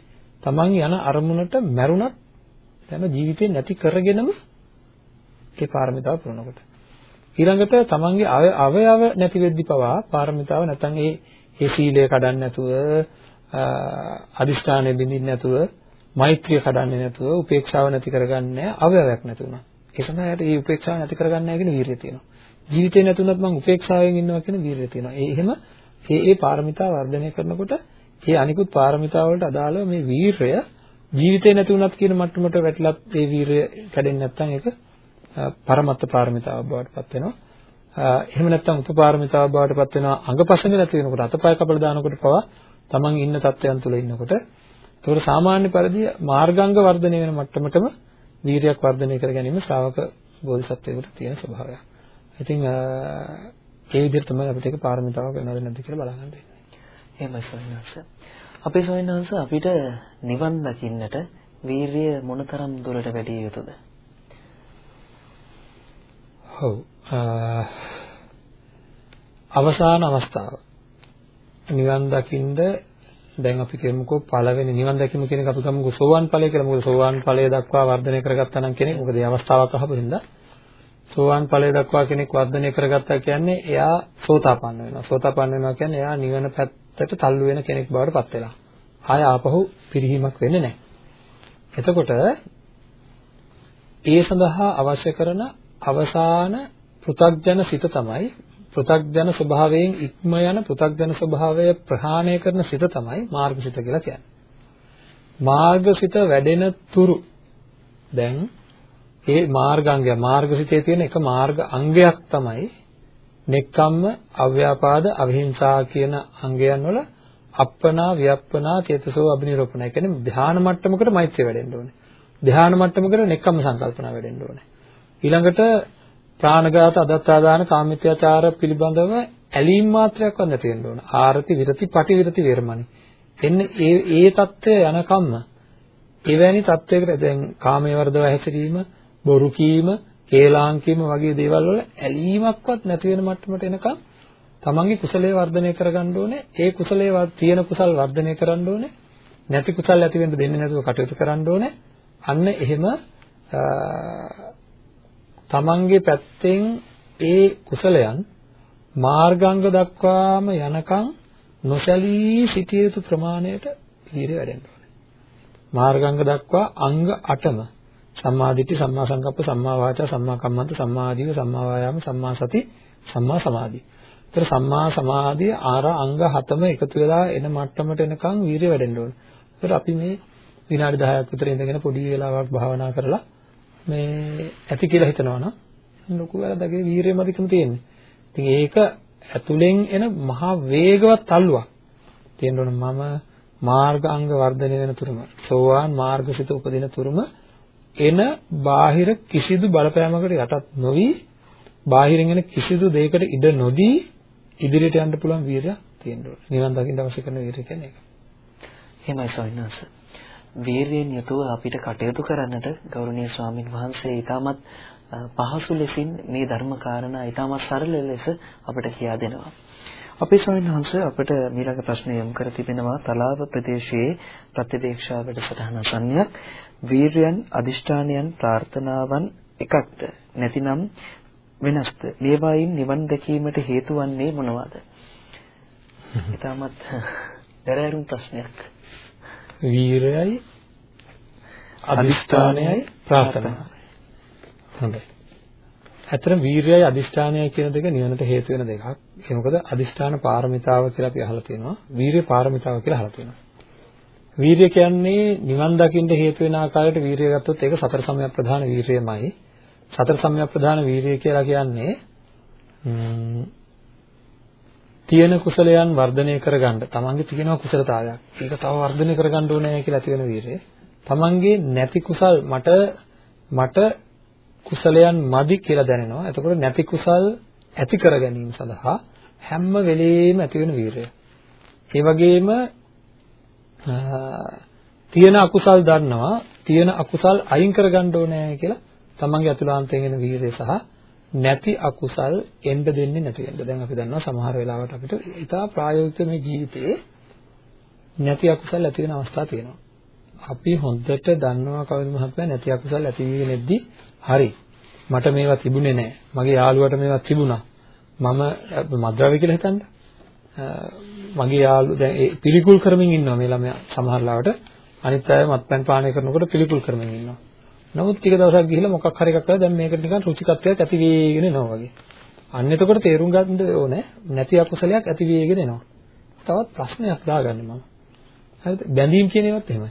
තමන් යන අරමුණට මැරුණත් යන ජීවිතේ නැති කරගෙනම ඒ පාරමිතාව පුරනකොට ඊළඟට තමන්ගේ අවයව නැති වෙද්දි පවා පාරමිතාව නැත්නම් ඒ ඒ සීලය කඩන්න නැතුව අදිෂ්ඨානය බින්දින්න නැතුව මෛත්‍රිය කඩන්නේ නැතුව උපේක්ෂාව නැති කරගන්නේ අවයවයක් නැති වුණා. ඒ සඳහා යට මේ උපේක්ෂාව නැති කරගන්නේ නැහැ කියන වීරිය තියෙනවා. ජීවිතේ නැතුණත් මම උපේක්ෂාවෙන් ඉන්නවා කියන වීරිය තියෙනවා. ඒ එහෙම ඒ ඒ පාරමිතා වර්ධනය කරනකොට ඒ අනිකුත් පාරමිතා වලට අදාළව මේ වීරය ජීවිතේ නැති වුණත් කියන මට්ටමට වැටිලත් ඒ වීරය කැඩෙන්නේ නැත්නම් ඒක පරමත්ත පාරමිතාවක් බවට පත් වෙනවා. එහෙම නැත්නම් උපපාරමිතාවක් බවට පත් වෙනවා. අඟපසඟ නැති වෙනකොට අතපය කපලා දානකොට පවා තමන් ඉන්න තත්ත්වයන් තුල ඉන්නකොට ඒකට සාමාන්‍ය පරිදි මාර්ගාංග වර්ධනය වෙන මට්ටමටම වීරියක් වර්ධනය කර ගැනීම ශ්‍රාවක බෝධිසත්වයෙකුට තියෙන ස්වභාවයක්. ඉතින් ඒ විදිහට තමයි අපිට ඒක පාරමිතාවක් වෙනවද නැද්ද කියලා බලන්න වෙන්නේ. එහෙමයි ස්වාමීනාංශ. අපේ ස්වාමීනාංශ අපිට නිවන් දකින්නට වීරිය මොනතරම් දුරට වැඩි යුතුද? ඔව්. අවසාන අවස්ථාව. නිවන් දකින්ද දැන් අපි කියමුකෝ පළවෙනි නිවන් දැකීම කියන එක අපි ගමුකෝ සෝවාන් ඵලය කියලා. මොකද සෝවාන් ඵලය දක්වා වර්ධනය කරගත්තා නම් කෙනෙක් මොකද මේ අවස්ථාවක් අහපු හින්දා සෝවාන් ඵලය දක්වා කෙනෙක් වර්ධනය කරගත්තා කියන්නේ එයා සෝතාපන්න වෙනවා. සෝතාපන්න වෙනවා කියන්නේ එයා නිවන පැත්තට තල්ලු වෙන කෙනෙක් බවට පත් වෙලා. ආය ආපහු පිරිහීමක් වෙන්නේ නැහැ. එතකොට ඒ සඳහා අවශ්‍ය කරන අවසාන පෘථග්ජන සිත තමයි පෘථග්ජන ස්වභාවයෙන් ඉක්ම යන පෘථග්ජන ස්වභාවය ප්‍රහාණය කරන සිත තමයි මාර්ගසිත කියලා කියන්නේ. මාර්ගසිත වැඩෙන තුරු දැන් ඒ මාර්ගාංගය මාර්ගසිතේ තියෙන එක මාර්ග අංගයක් තමයි නෙක්කම්ම අව්‍යාපාද අවිහිංසා කියන අංගයන් වල අප්පනා ව්‍යප්පනා චේතසෝ අබිනිරෝපණ. ඒ කියන්නේ ධ්‍යාන මට්ටමකට මෛත්‍රිය වැඩෙන්න ඕනේ. ධ්‍යාන මට්ටමකට නෙක්කම්ම සංකල්පනා වැඩෙන්න ඕනේ. ඊළඟට ප්‍රාණඝාත අදත්තාදාන කාමිත්‍යාචාර පිළිබඳව ඇලීම් මාත්‍රයක්වත් නැති වෙන්න ඕන. ආරති විරති පටි විරති වේරමණි. එන්නේ ඒ ඒ தත්ත්වය යනකම්ම එවැනි தත්වයකට දැන් කාමයේ වර්ධව හැසිරීම, බොරු කීම, කේලාම් කීම වගේ දේවල් වල ඇලීමක්වත් නැති වෙන මට්ටමට එනකම් තමන්ගේ කුසලයේ වර්ධනය කරගන්න ඕනේ. ඒ කුසලයේ තියෙන කුසල් වර්ධනය කරන්න ඕනේ. නැති කුසල් ඇති වෙන්න දෙන්නේ නැතුව කටයුතු කරන්න ඕනේ. අන්න එහෙම තමන්ගේ පැත්තෙන් ඒ කුසලයන් මාර්ගාංග දක්වාම යනකම් නොසැලී සිටිය යුතු ප්‍රමාණයට වීර්ය වැඩෙන්න ඕනේ. මාර්ගාංග දක්වා අංග 8ම සම්මා දිට්ඨි, සම්මා සංකප්ප, සම්මා වාචා, සම්මා කම්මන්ත, සම්මා ආජීව, සම්මා වායාම, සම්මා සති, සම්මා සමාධි. ඒතර සම්මා සමාධිය ආර අංග 7ම එකතු වෙලා එන මට්ටමට එනකම් වීර්ය වැඩෙන්න ඕනේ. ඒතර අපි මේ විනාඩි 10ක් විතර ඉඳගෙන පොඩි වෙලාවක් භාවනා කරලා මේ ඇති කියලා හිතනවා නම් ලොකු වැරදගේ වීරියමදිකම තියෙන්නේ. ඉතින් ඒක ඇතුලෙන් එන මහා වේගවත් තල්ලුවක්. තියෙන්න මම මාර්ගාංග වර්ධනය වෙන තුරුම සෝවාන් මාර්ගසිත උපදින තුරුම එන බාහිර කිසිදු බලපෑමකට යටත් නොවි බාහිරින් එන කිසිදු දෙයකට ඉඩ නොදී ඉදිරියට යන්න පුළුවන් වීරිය තියෙන්න ඕනේ. නිවන් දකින්න අවශ්‍ය කරන වීරිය කියන්නේ ඒක. එහෙමයි ස්වාමීන් වහන්සේ. වීරියෙන් යුතුව අපිට කටයුතු කරන්නට ගෞරවනීය ස්වාමින් වහන්සේ ඊටමත් පහසු ලෙසින් මේ ධර්ම කාරණා ඊටමත් සරල ලෙස අපට කියා දෙනවා. අපේ ස්වාමීන් වහන්සේ අපට ඊළඟ ප්‍රශ්නය යොමු කර තිබෙනවා තලාව ප්‍රදේශයේ ප්‍රතිවේක්ෂා වැඩසටහන සම්යක් වීරයන් අදිෂ්ඨානයන් ප්‍රාර්ථනාවන් එකක්ද නැතිනම් වෙනස්ද මේවායින් නිවන් දැකීමට හේතු වන්නේ මොනවාද? ඊටමත් දරෑරුම් ප්‍රශ්නයක්. වීරයයි අදිෂ්ඨානයයි ප්‍රාර්ථනාවයි. හොඳයි. ඇත්තටම වීරයයි අදිෂ්ඨානයයි කියන දෙක නිවනට හේතු වෙන දෙකක්. ඒ මොකද අදිෂ්ඨාන පාරමිතාව කියලා අපි අහලා තියෙනවා. වීරිය පාරමිතාව කියලා අහලා තියෙනවා. වීරිය කියන්නේ නිවන් දකින්න හේතු වෙන ආකාරයට වීරිය ගත්තොත් ඒක සතර සමයක් ප්‍රධාන වීරියමයි. සතර සම්‍යක් ප්‍රධාන වීරිය කියලා කියන්නේ තියෙන කුසලයන් වර්ධනය කරගන්න තමන්ගේ තියෙන කුසලතාවයක්. ඒක තව වර්ධනය කරගන්න ඕනේ කියලා ඇති වෙන වීරිය. තමන්ගේ නැති කුසල් මට මට කුසලයන් මදි කියලා දැනෙනවා. එතකොට නැති කුසල් ඇති කර ගැනීම සඳහා හැම වෙලෙම ඇති වෙන වීරිය. ඒ වගේම තියෙන අකුසල් දන්නවා තියෙන අකුසල් අයින් කරගන්න ඕනේ කියලා තමන්ගේ අතුලාන්තයෙන් එන වීරිය සහ නැති අකුසල් එන්න දෙන්නේ නැති වෙන්න. දැන් අපි දන්නවා සමහර වෙලාවට අපිට ඉතා ප්‍රායෝගික මේ ජීවිතේ නැති අකුසල් ඇති වෙන අවස්ථා තියෙනවා. අපි හොඳට දන්නවා කවුද මහත්මයා නැති අකුසල් ඇති වෙගෙනදී හරි මට මේවා තිබුණේ නැහැ. මගේ යාළුවට මේවා තිබුණා. මම මද්ද්‍රව්‍ය කියලා හිතන්න. මගේ යාළු දැන් ඒ පිළිකුල් කරමින් ඉන්නවා මේ ළමයා සමහර ලාවට අනිත් අය මත්පැන් පානය කරනකොට පිළිකුල් කරමින් ඉන්නවා. නමුත් ටික දවසක් ගිහිල්ලා මොකක් හරි එකක් කරලා දැන් මේකට නිකන් රුචිකත්වයක් ඇති වෙගෙන එනවා වගේ. අන්න එතකොට තේරුම් ගන්න ඕනේ නැති අකුසලයක් ඇති වෙගෙන එනවා. තවත් ප්‍රශ්නයක් දාගන්න මම. හරිද? බැඳීම් කියන ඒවාත් එහෙමයි.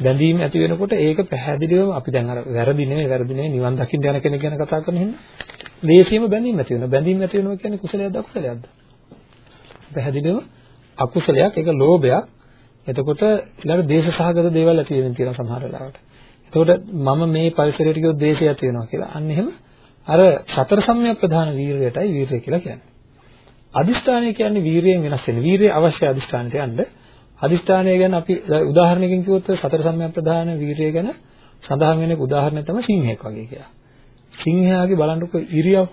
බැඳීම් ඇති වෙනකොට ඒක පැහැදිලිවම අපි දැන් අර වැරදි නෙමෙයි වැරදි නෙමෙයි නිවන් දකින්න යන කෙනෙක් ගැන කතා කරන හින්දා ලේසියෙම බැඳීම් ඇති වෙනවා. බැඳීම් ඇති වෙනවා කියන්නේ කුසලයක්ද අකුසලයක්ද? පැහැදිලිවම අකුසලයක් ඒක ලෝභයක්. එතකොට ඊළඟ දේශ සහගත දේවල් ඇති වෙමින් තියෙනවා සමහර වෙලාවට. එතකොට මම මේ පරිසරයට ගියොත් දේශය ඇති වෙනවා කියලා. අන්න එහෙම අර සතර සම්‍යක් ප්‍රධාන වීරියටයි වීරිය කියලා කියන්නේ. අදිෂ්ඨානය කියන්නේ වීරියෙන් වෙනස් වෙන. වීරිය අවශ්‍ය අදිෂ්ඨානයට යන්න. අදිෂ්ඨානය ගැන අපි උදාහරණයකින් කිව්වොත් සතර සම්‍යක් ප්‍රධාන වීරිය ගැන සඳහන් වෙන උදාහරණය තමයි සිංහෙක් වගේ කියලා. සිංහයාගේ බලන්නකො ඉරියව්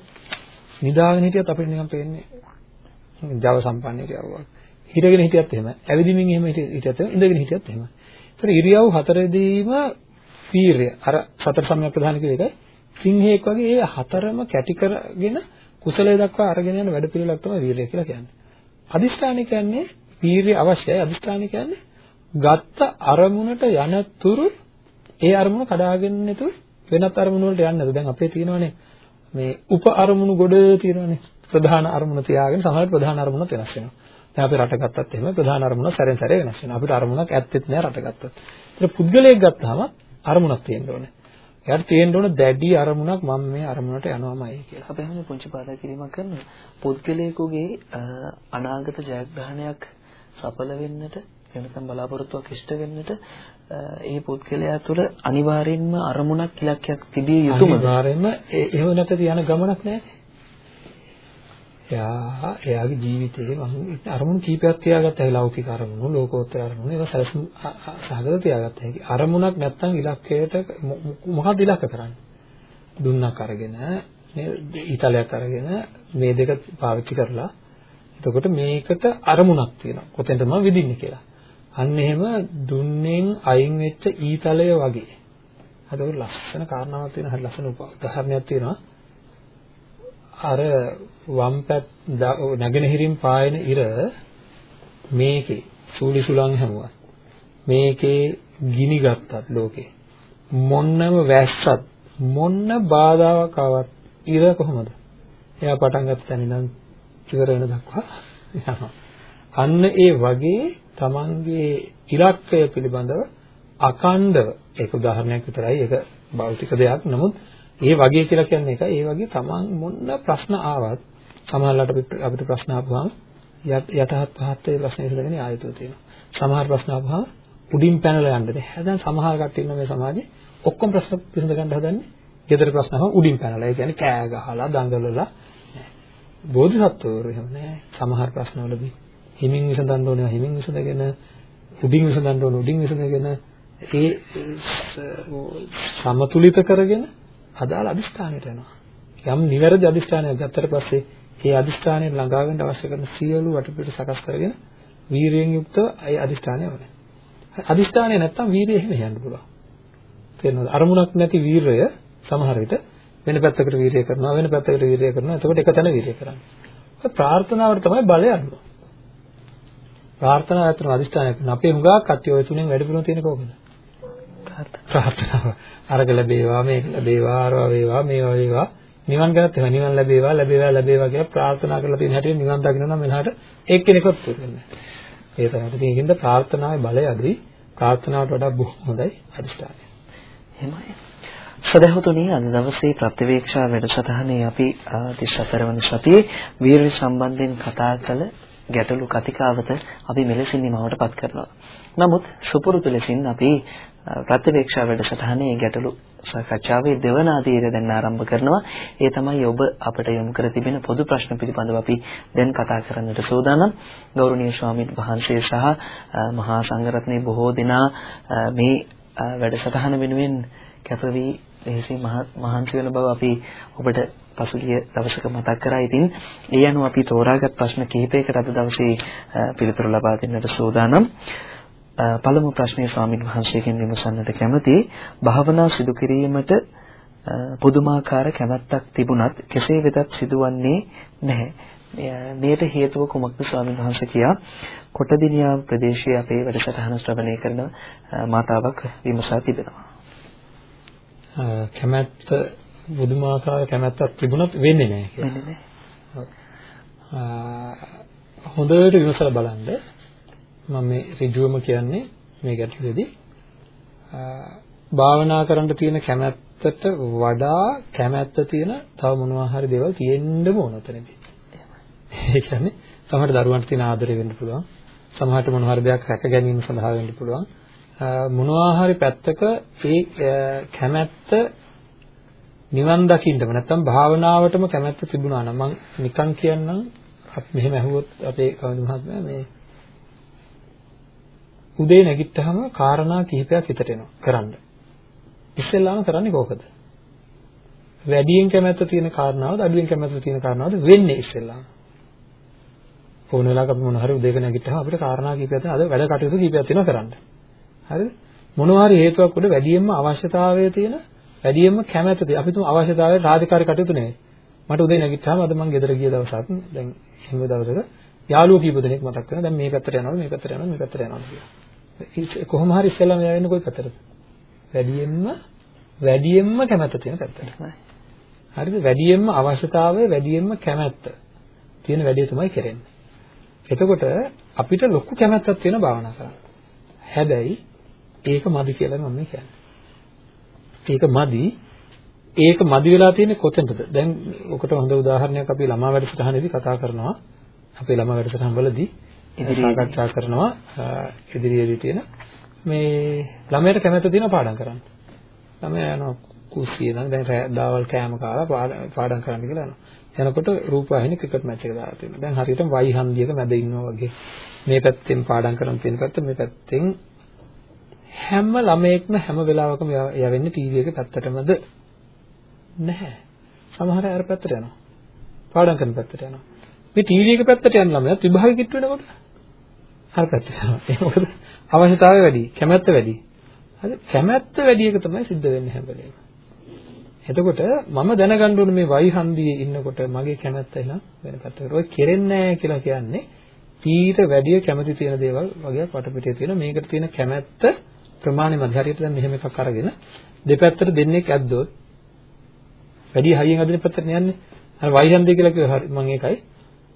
නිදාගෙන හිටියත් අපිට නිකන් පේන්නේ Java සම්පන්න ඉරියව්වක්. හිටගෙන හිටියත් එහෙමයි. ඇවිදින්මින් එහෙම හිටියත් එහෙමයි. ඉඳගෙන හිටියත් එහෙමයි. ඒතර ඉරියව් හතරදීම වීරය අර සතර සම්‍යක් ප්‍රධාන කියන එකයි සිංහයෙක් වගේ ඒ හතරම කැටි කරගෙන කුසලයේ දක්වා අරගෙන යන වැඩ පිළිවෙලක් තමයි වීරය කියලා කියන්නේ. අදිෂ්ඨානය කියන්නේ වීරිය අවශ්‍යයි. අදිෂ්ඨානය කියන්නේ ගත්ත අරමුණට යන තුරු ඒ අරමුණ කඩාගෙන නැතුව වෙනත් අරමුණු වලට යන්නේ නැතුව දැන් අපේ තියෙනවානේ මේ උප අරමුණු ගොඩ තියෙනවානේ ප්‍රධාන අරමුණ තියාගෙන සමහරවිට ප්‍රධාන අරමුණත් වෙනස් වෙනවා. දැන් අපි රට ගත්තත් එහෙම ප්‍රධාන අරමුණ සැරෙන් සැරේ වෙනස් වෙනවා. අපිට අරමුණක් ඇත්තෙත් නෑ රට ගත්තත්. ඒතර පුද්ගලයෙක් ගත්තාම අරමුණක් තියෙන්න ඕනේ. එයාට තියෙන්න ඕන දැඩි අරමුණක් මම මේ අරමුණට යනවාමයි කියලා. අපි හැමෝම පුංචි පාදා කිරීමක් කරනවා. පුද්ගලයෙකුගේ අනාගත ජයග්‍රහණයක් සඵල වෙන්නට වෙනකම් බලාපොරොත්තුවක් ඉෂ්ට වෙන්නට ඒ පුද්ගලයා තුළ අනිවාර්යෙන්ම අරමුණක් ඉලක්කයක් තිබිය යුතුමද? අනිවාර්යෙන්ම එහෙම නැත්නම් යන ගමනක් නැහැ. එයා එයාගේ ජීවිතේ මම අරමුණු කීපයක් තියාගත්තා ඒ ලෞකික අරමුණු ලෝකෝත්තර අරමුණු ඒවා සැලසුම් සහගත තියාගත්තා. ඒක අරමුණක් නැත්තම් ඉලක්කයට මොකක්ද ඉලක්ක කරන්නේ? දුන්නක් අරගෙන ඊතලයක් අරගෙන මේ දෙක පාවිච්චි කරලා එතකොට මේකට අරමුණක් තියෙනවා. කොතෙන්ද මම විදින්නේ කියලා. අන්න එහෙම දුන්නෙන් අයින් වෙච්ච ඊතලය වගේ. අද ඔය ලස්සන කාරණාවක් තියෙනවා. හරි ලස්සන උදාහරණයක් තියෙනවා. අර වම් පැත් නැගෙනහිරින් පායන ඉර මේකේ සූලි සුලං හැමුවා. මේකේ ගිනි ගත්තත් ලෝකේ මොන්නම වැස්සත් මොන්න බාධාවක් ආවත් ඉර කොහොමද? එයා පටන් ගත්ත තැන ඉඳන් ඉවර වෙන දක්වා යනවා. අන්න ඒ වගේ තමන්ගේ ඉලක්කය පිළිබඳව අකණ්ඩව ඒක උදාහරණයක් විතරයි ඒක භෞතික දෙයක් නමුත් ඒ වගේ කියලා කියන්නේ ඒකයි. ඒ වගේ තමන් මොන ප්‍රශ්න ආවත් සමහරවිට අපිට අපිට ප්‍රශ්න ආපුවම යටහත් පහත් වේ ප්‍රශ්න විසඳගෙන ආයතෝ තියෙනවා. සමහර ප්‍රශ්න ආපුවම උඩින් පැනලා යන්නේ. හැදන් සමහර කට්ටිය ඉන්න මේ සමාජේ ඔක්කොම ප්‍රශ්න විසඳ ගන්න හදන්නේ ගෙදර ප්‍රශ්න ආවම උඩින් පැනලා. ඒ කියන්නේ කෑ ගහලා දඟලලා බෝධිසත්වවරු එහෙම නෑ. සමහර ප්‍රශ්නවලදී හිමින් විසඳන්න ඕනේ හිමින් විසඳගෙන උඩින් විසඳන්න ඕනේ උඩින් විසඳගෙන ඒ සමතුලිත කරගෙන අදාළ අදිස්ථානයට යනවා. යම් නිවැරදි අදිස්ථානයක් ගත්තට පස්සේ ඒ අදිස්ථානයේ ළඟා වෙන්න අවශ්‍ය කරන සියලු වටපිට සකස් කරගෙන වීරියෙන් යුක්තව ඒ අදිස්ථානය වනේ. අදිස්ථානය නැත්තම් වීරිය එහෙම යන්න පුළුවන්. තේරෙනවද? අරමුණක් නැති වීරය සමහර විට වෙන පැත්තකට වීරිය කරනවා වෙන පැත්තකට වීරිය කරනවා එතකොට එක තැන වීරිය කරන්නේ. ඔය ප්‍රාර්ථනාවට තමයි බලය අඩුව. ප්‍රාර්ථනාව ඇත්තටම අදිස්ථානයක් කරන අපේ හුඟක් කට්ටිය ඔය තුනෙන් වැඩි පුරුම තියෙන කෝකද? ප්‍රාර්ථනාව. අරග ලැබේවා මේක ලැබේවා අරවා වේවා මේවා වේවා නිවන් ගැනත් එහෙම නිවන් ලැබේවා ලැබේවා ලැබේවා කියලා ප්‍රාර්ථනා කරලා තියෙන හැටි නිවන් දකින්න නම් මෙලහට එක්කෙනෙක්වත් වෙන්නේ නැහැ. ඒ තමයි. ඒකින්ද ප්‍රාර්ථනාවේ බලය අඩුයි. ප්‍රාර්ථනාවට වඩා බොහොම හොඳයි අදිෂ්ඨානය. එහෙමයි. සදහතුනි අද දවසේ ප්‍රතිවේක්ෂා වැඩසටහනේ අපි 34 වන සතියේ වීර්ය සම්බන්ධයෙන් කතා කළ ගැටලු කතිකාවත අපි මෙලෙසින් නිමවටපත් කරනවා. නමුත් සුපුරුදු ලෙසින් අපි ප්‍රතිවේක්ෂා වැඩසටහනේ ගැටලු සාකච්ඡාවේ දෙවන අධීරය දැන් ආරම්භ කරනවා. ඒ තමයි ඔබ අපට යොමු කර තිබෙන පොදු ප්‍රශ්න පිළිබඳව අපි දැන් කතා කරන්නට සූදානම්. ගෞරවනීය ස්වාමීන් වහන්සේ සහ මහා සංඝරත්නයේ බොහෝ දෙනා මේ වැඩසටහන වෙනුවෙන් කැපවි ලෙහෙසි මහන්සි වෙන බව අපි ඔබට පසුගිය දවසක මතක් කරා. ඉතින් ඒ අනුව අපි තෝරාගත් ප්‍රශ්න කිහිපයකට අද දවසේ පිළිතුරු ලබා දෙන්නට සූදානම්. පළමු ප්‍රශ්නය ස්වාමින් වහන්සේගෙන් විමසන්නට කැමතියි. භාවනා සිදු කිරීමට පුදුමාකාර කැමැත්තක් තිබුණත් කෙසේ වෙතත් සිදුවන්නේ නැහැ. මේට හේතුව කුමක්ද ස්වාමීන් වහන්සේ කියා කොටදිනියා ප්‍රදේශයේ අපේ වැඩසටහන ශ්‍රවණය කරන මාතාවක් විමසා තිබෙනවා. කැමැත්ත බුදුමාකාර කැමැත්තක් තිබුණත් වෙන්නේ නැහැ කියලා. වෙන්නේ නැහැ. හොඳට විමසලා බලන්න මම මේ ඍජුවම කියන්නේ මේ ගැටලුවේදී භාවනා කරන්න තියෙන කැමැත්තට වඩා කැමැත්ත තියෙන තව මොනවා හරි දේවල් තියෙන්නම ඕන උතනදී. ඒ කියන්නේ සමහර දරුවන්ට තියෙන ආදරය වෙන්න පුළුවන්. සමහරට මොනවා හරි දෙයක් රැක ගැනීම සඳහා වෙන්න පුළුවන්. මොනවා හරි පැත්තක ඒ කැමැත්ත නිවන් දකින්නම නැත්තම් භාවනාවටම කැමැත්ත තිබුණා නම් මම නිකන් කියන්නම් මෙහෙම ඇහුවොත් අපේ කවුද මහත්මයා මේ උදේ නැගිට්ටහම කාරණා කිහිපයක් හිතට එනවා කරන්න. ඉස්සෙල්ලාම කරන්නේ කොහොමද? වැඩියෙන් කැමැත්ත තියෙන කාරණාවද අඩුවෙන් කැමැත්ත තියෙන කාරණාවද වෙන්නේ ඉස්සෙල්ලාම. ඕන වෙලාවක අපි මොන හරි උදේක නැගිට්ටහම අපිට කාරණා කිහිපයක් තියෙනවා. අද වැඩ කටයුතු කිහිපයක් තියෙනවා කරන්න. හරිද? මොනවා හරි හේතුවක් උඩ වැඩියෙන්ම අවශ්‍යතාවය තියෙන වැඩියෙන්ම කැමැත්ත තියෙන අපි තුමු අවශ්‍යතාවය රාජකාරී කටයුතු නෙවෙයි. මට උදේ නැගිට්ටාම අද මම ගෙදර ගිය දවසක් දැන් හිම දවසක යාළුවෝ කීප දෙනෙක් මතක් වෙනවා. දැන් මේ පැත්තට යනවද මේ පැත්තට යනවද මේ පැත්තට යනවද කියලා. කොහොම හරි ඉස්සෙල්ලාම යන්නේ කොයි පැත්තටද? වැඩියෙන්ම වැඩියෙන්ම කැමැත්ත තියෙන පැත්තට. හරිද? වැඩියෙන්ම අවශ්‍යතාවය වැඩියෙන්ම කැමැත්ත තියෙන වැඩේ තමයි කරන්නේ. එතකොට අපිට ලොකු කැමැත්තක් තියෙන භාවනා කරන්න. හැබැයි ඒක මදි කියලා මම කියන්නේ. ඒක මදි. ඒක මදි වෙලා තියෙන්නේ කොතනද? දැන් ඔකට හොඳ උදාහරණයක් අපි ළමා වැඩසටහනේදී කතා කරනවා. අපේ ළමා වැඩසටහන් වලදී සාකච්ඡා කරනවා ඉදිරියේදී තියෙන මේ ළමයට කැමැත්ත තියෙන පාඩම් කරන්න. ළමයා යනවා කුස්සියේ නම් දැන් දාවල් කෑම කාලා පාඩම් කරන්න කියලා යනවා. යනකොට රූපවාහිනී ක්‍රිකට් මැච් එක දාලා තියෙනවා. දැන් හරියට වයි හන්දියක මැද ඉන්නවා වගේ. මේ පැත්තෙන් පාඩම් කරන් තියෙන පැත්ත මේ පැත්තෙන් හැම ළමයෙක්ම හැම වෙලාවකම යවෙන්නේ ටීවී එක පැත්තටමද නැහැ. සමහර අය අර පැත්තට යනවා. පාඩම් කරන පැත්තට යනවා. මේ ටීවී එක පැත්තට යන ළමයාත් විභාගෙ කිට්ටු වෙනකොට අර පැත්තට යනවා. ඒක මොකද අවශ්‍යතාවය වැඩි, කැමැත්ත වැඩි. හරි කැමැත්ත වැඩි එක තමයි සිද්ධ වෙන්නේ හැම වෙලේම. එතකොට මම දැනගන්න ඕනේ මේ වයි හන්දියේ ඉන්නකොට මගේ කැමැත්ත එලා වෙන පැත්තකට. ඔය කෙරෙන්නේ නැහැ කියලා කියන්නේ ඊට වැඩිය කැමති තියෙන දේවල් වගේක් වටපිටේ තියෙන මේකට තියෙන කැමැත්ත ප්‍රමාණෙමත් හරියට දැන් මෙහෙම එකක් අරගෙන දෙපැත්තට දෙන්නෙක් ඇද්දොත් වැඩි හයියෙන් අදින පැත්තට යන්නේ. අර වයිහන්දිය කියලා කිව්ව හරි මම ඒකයි.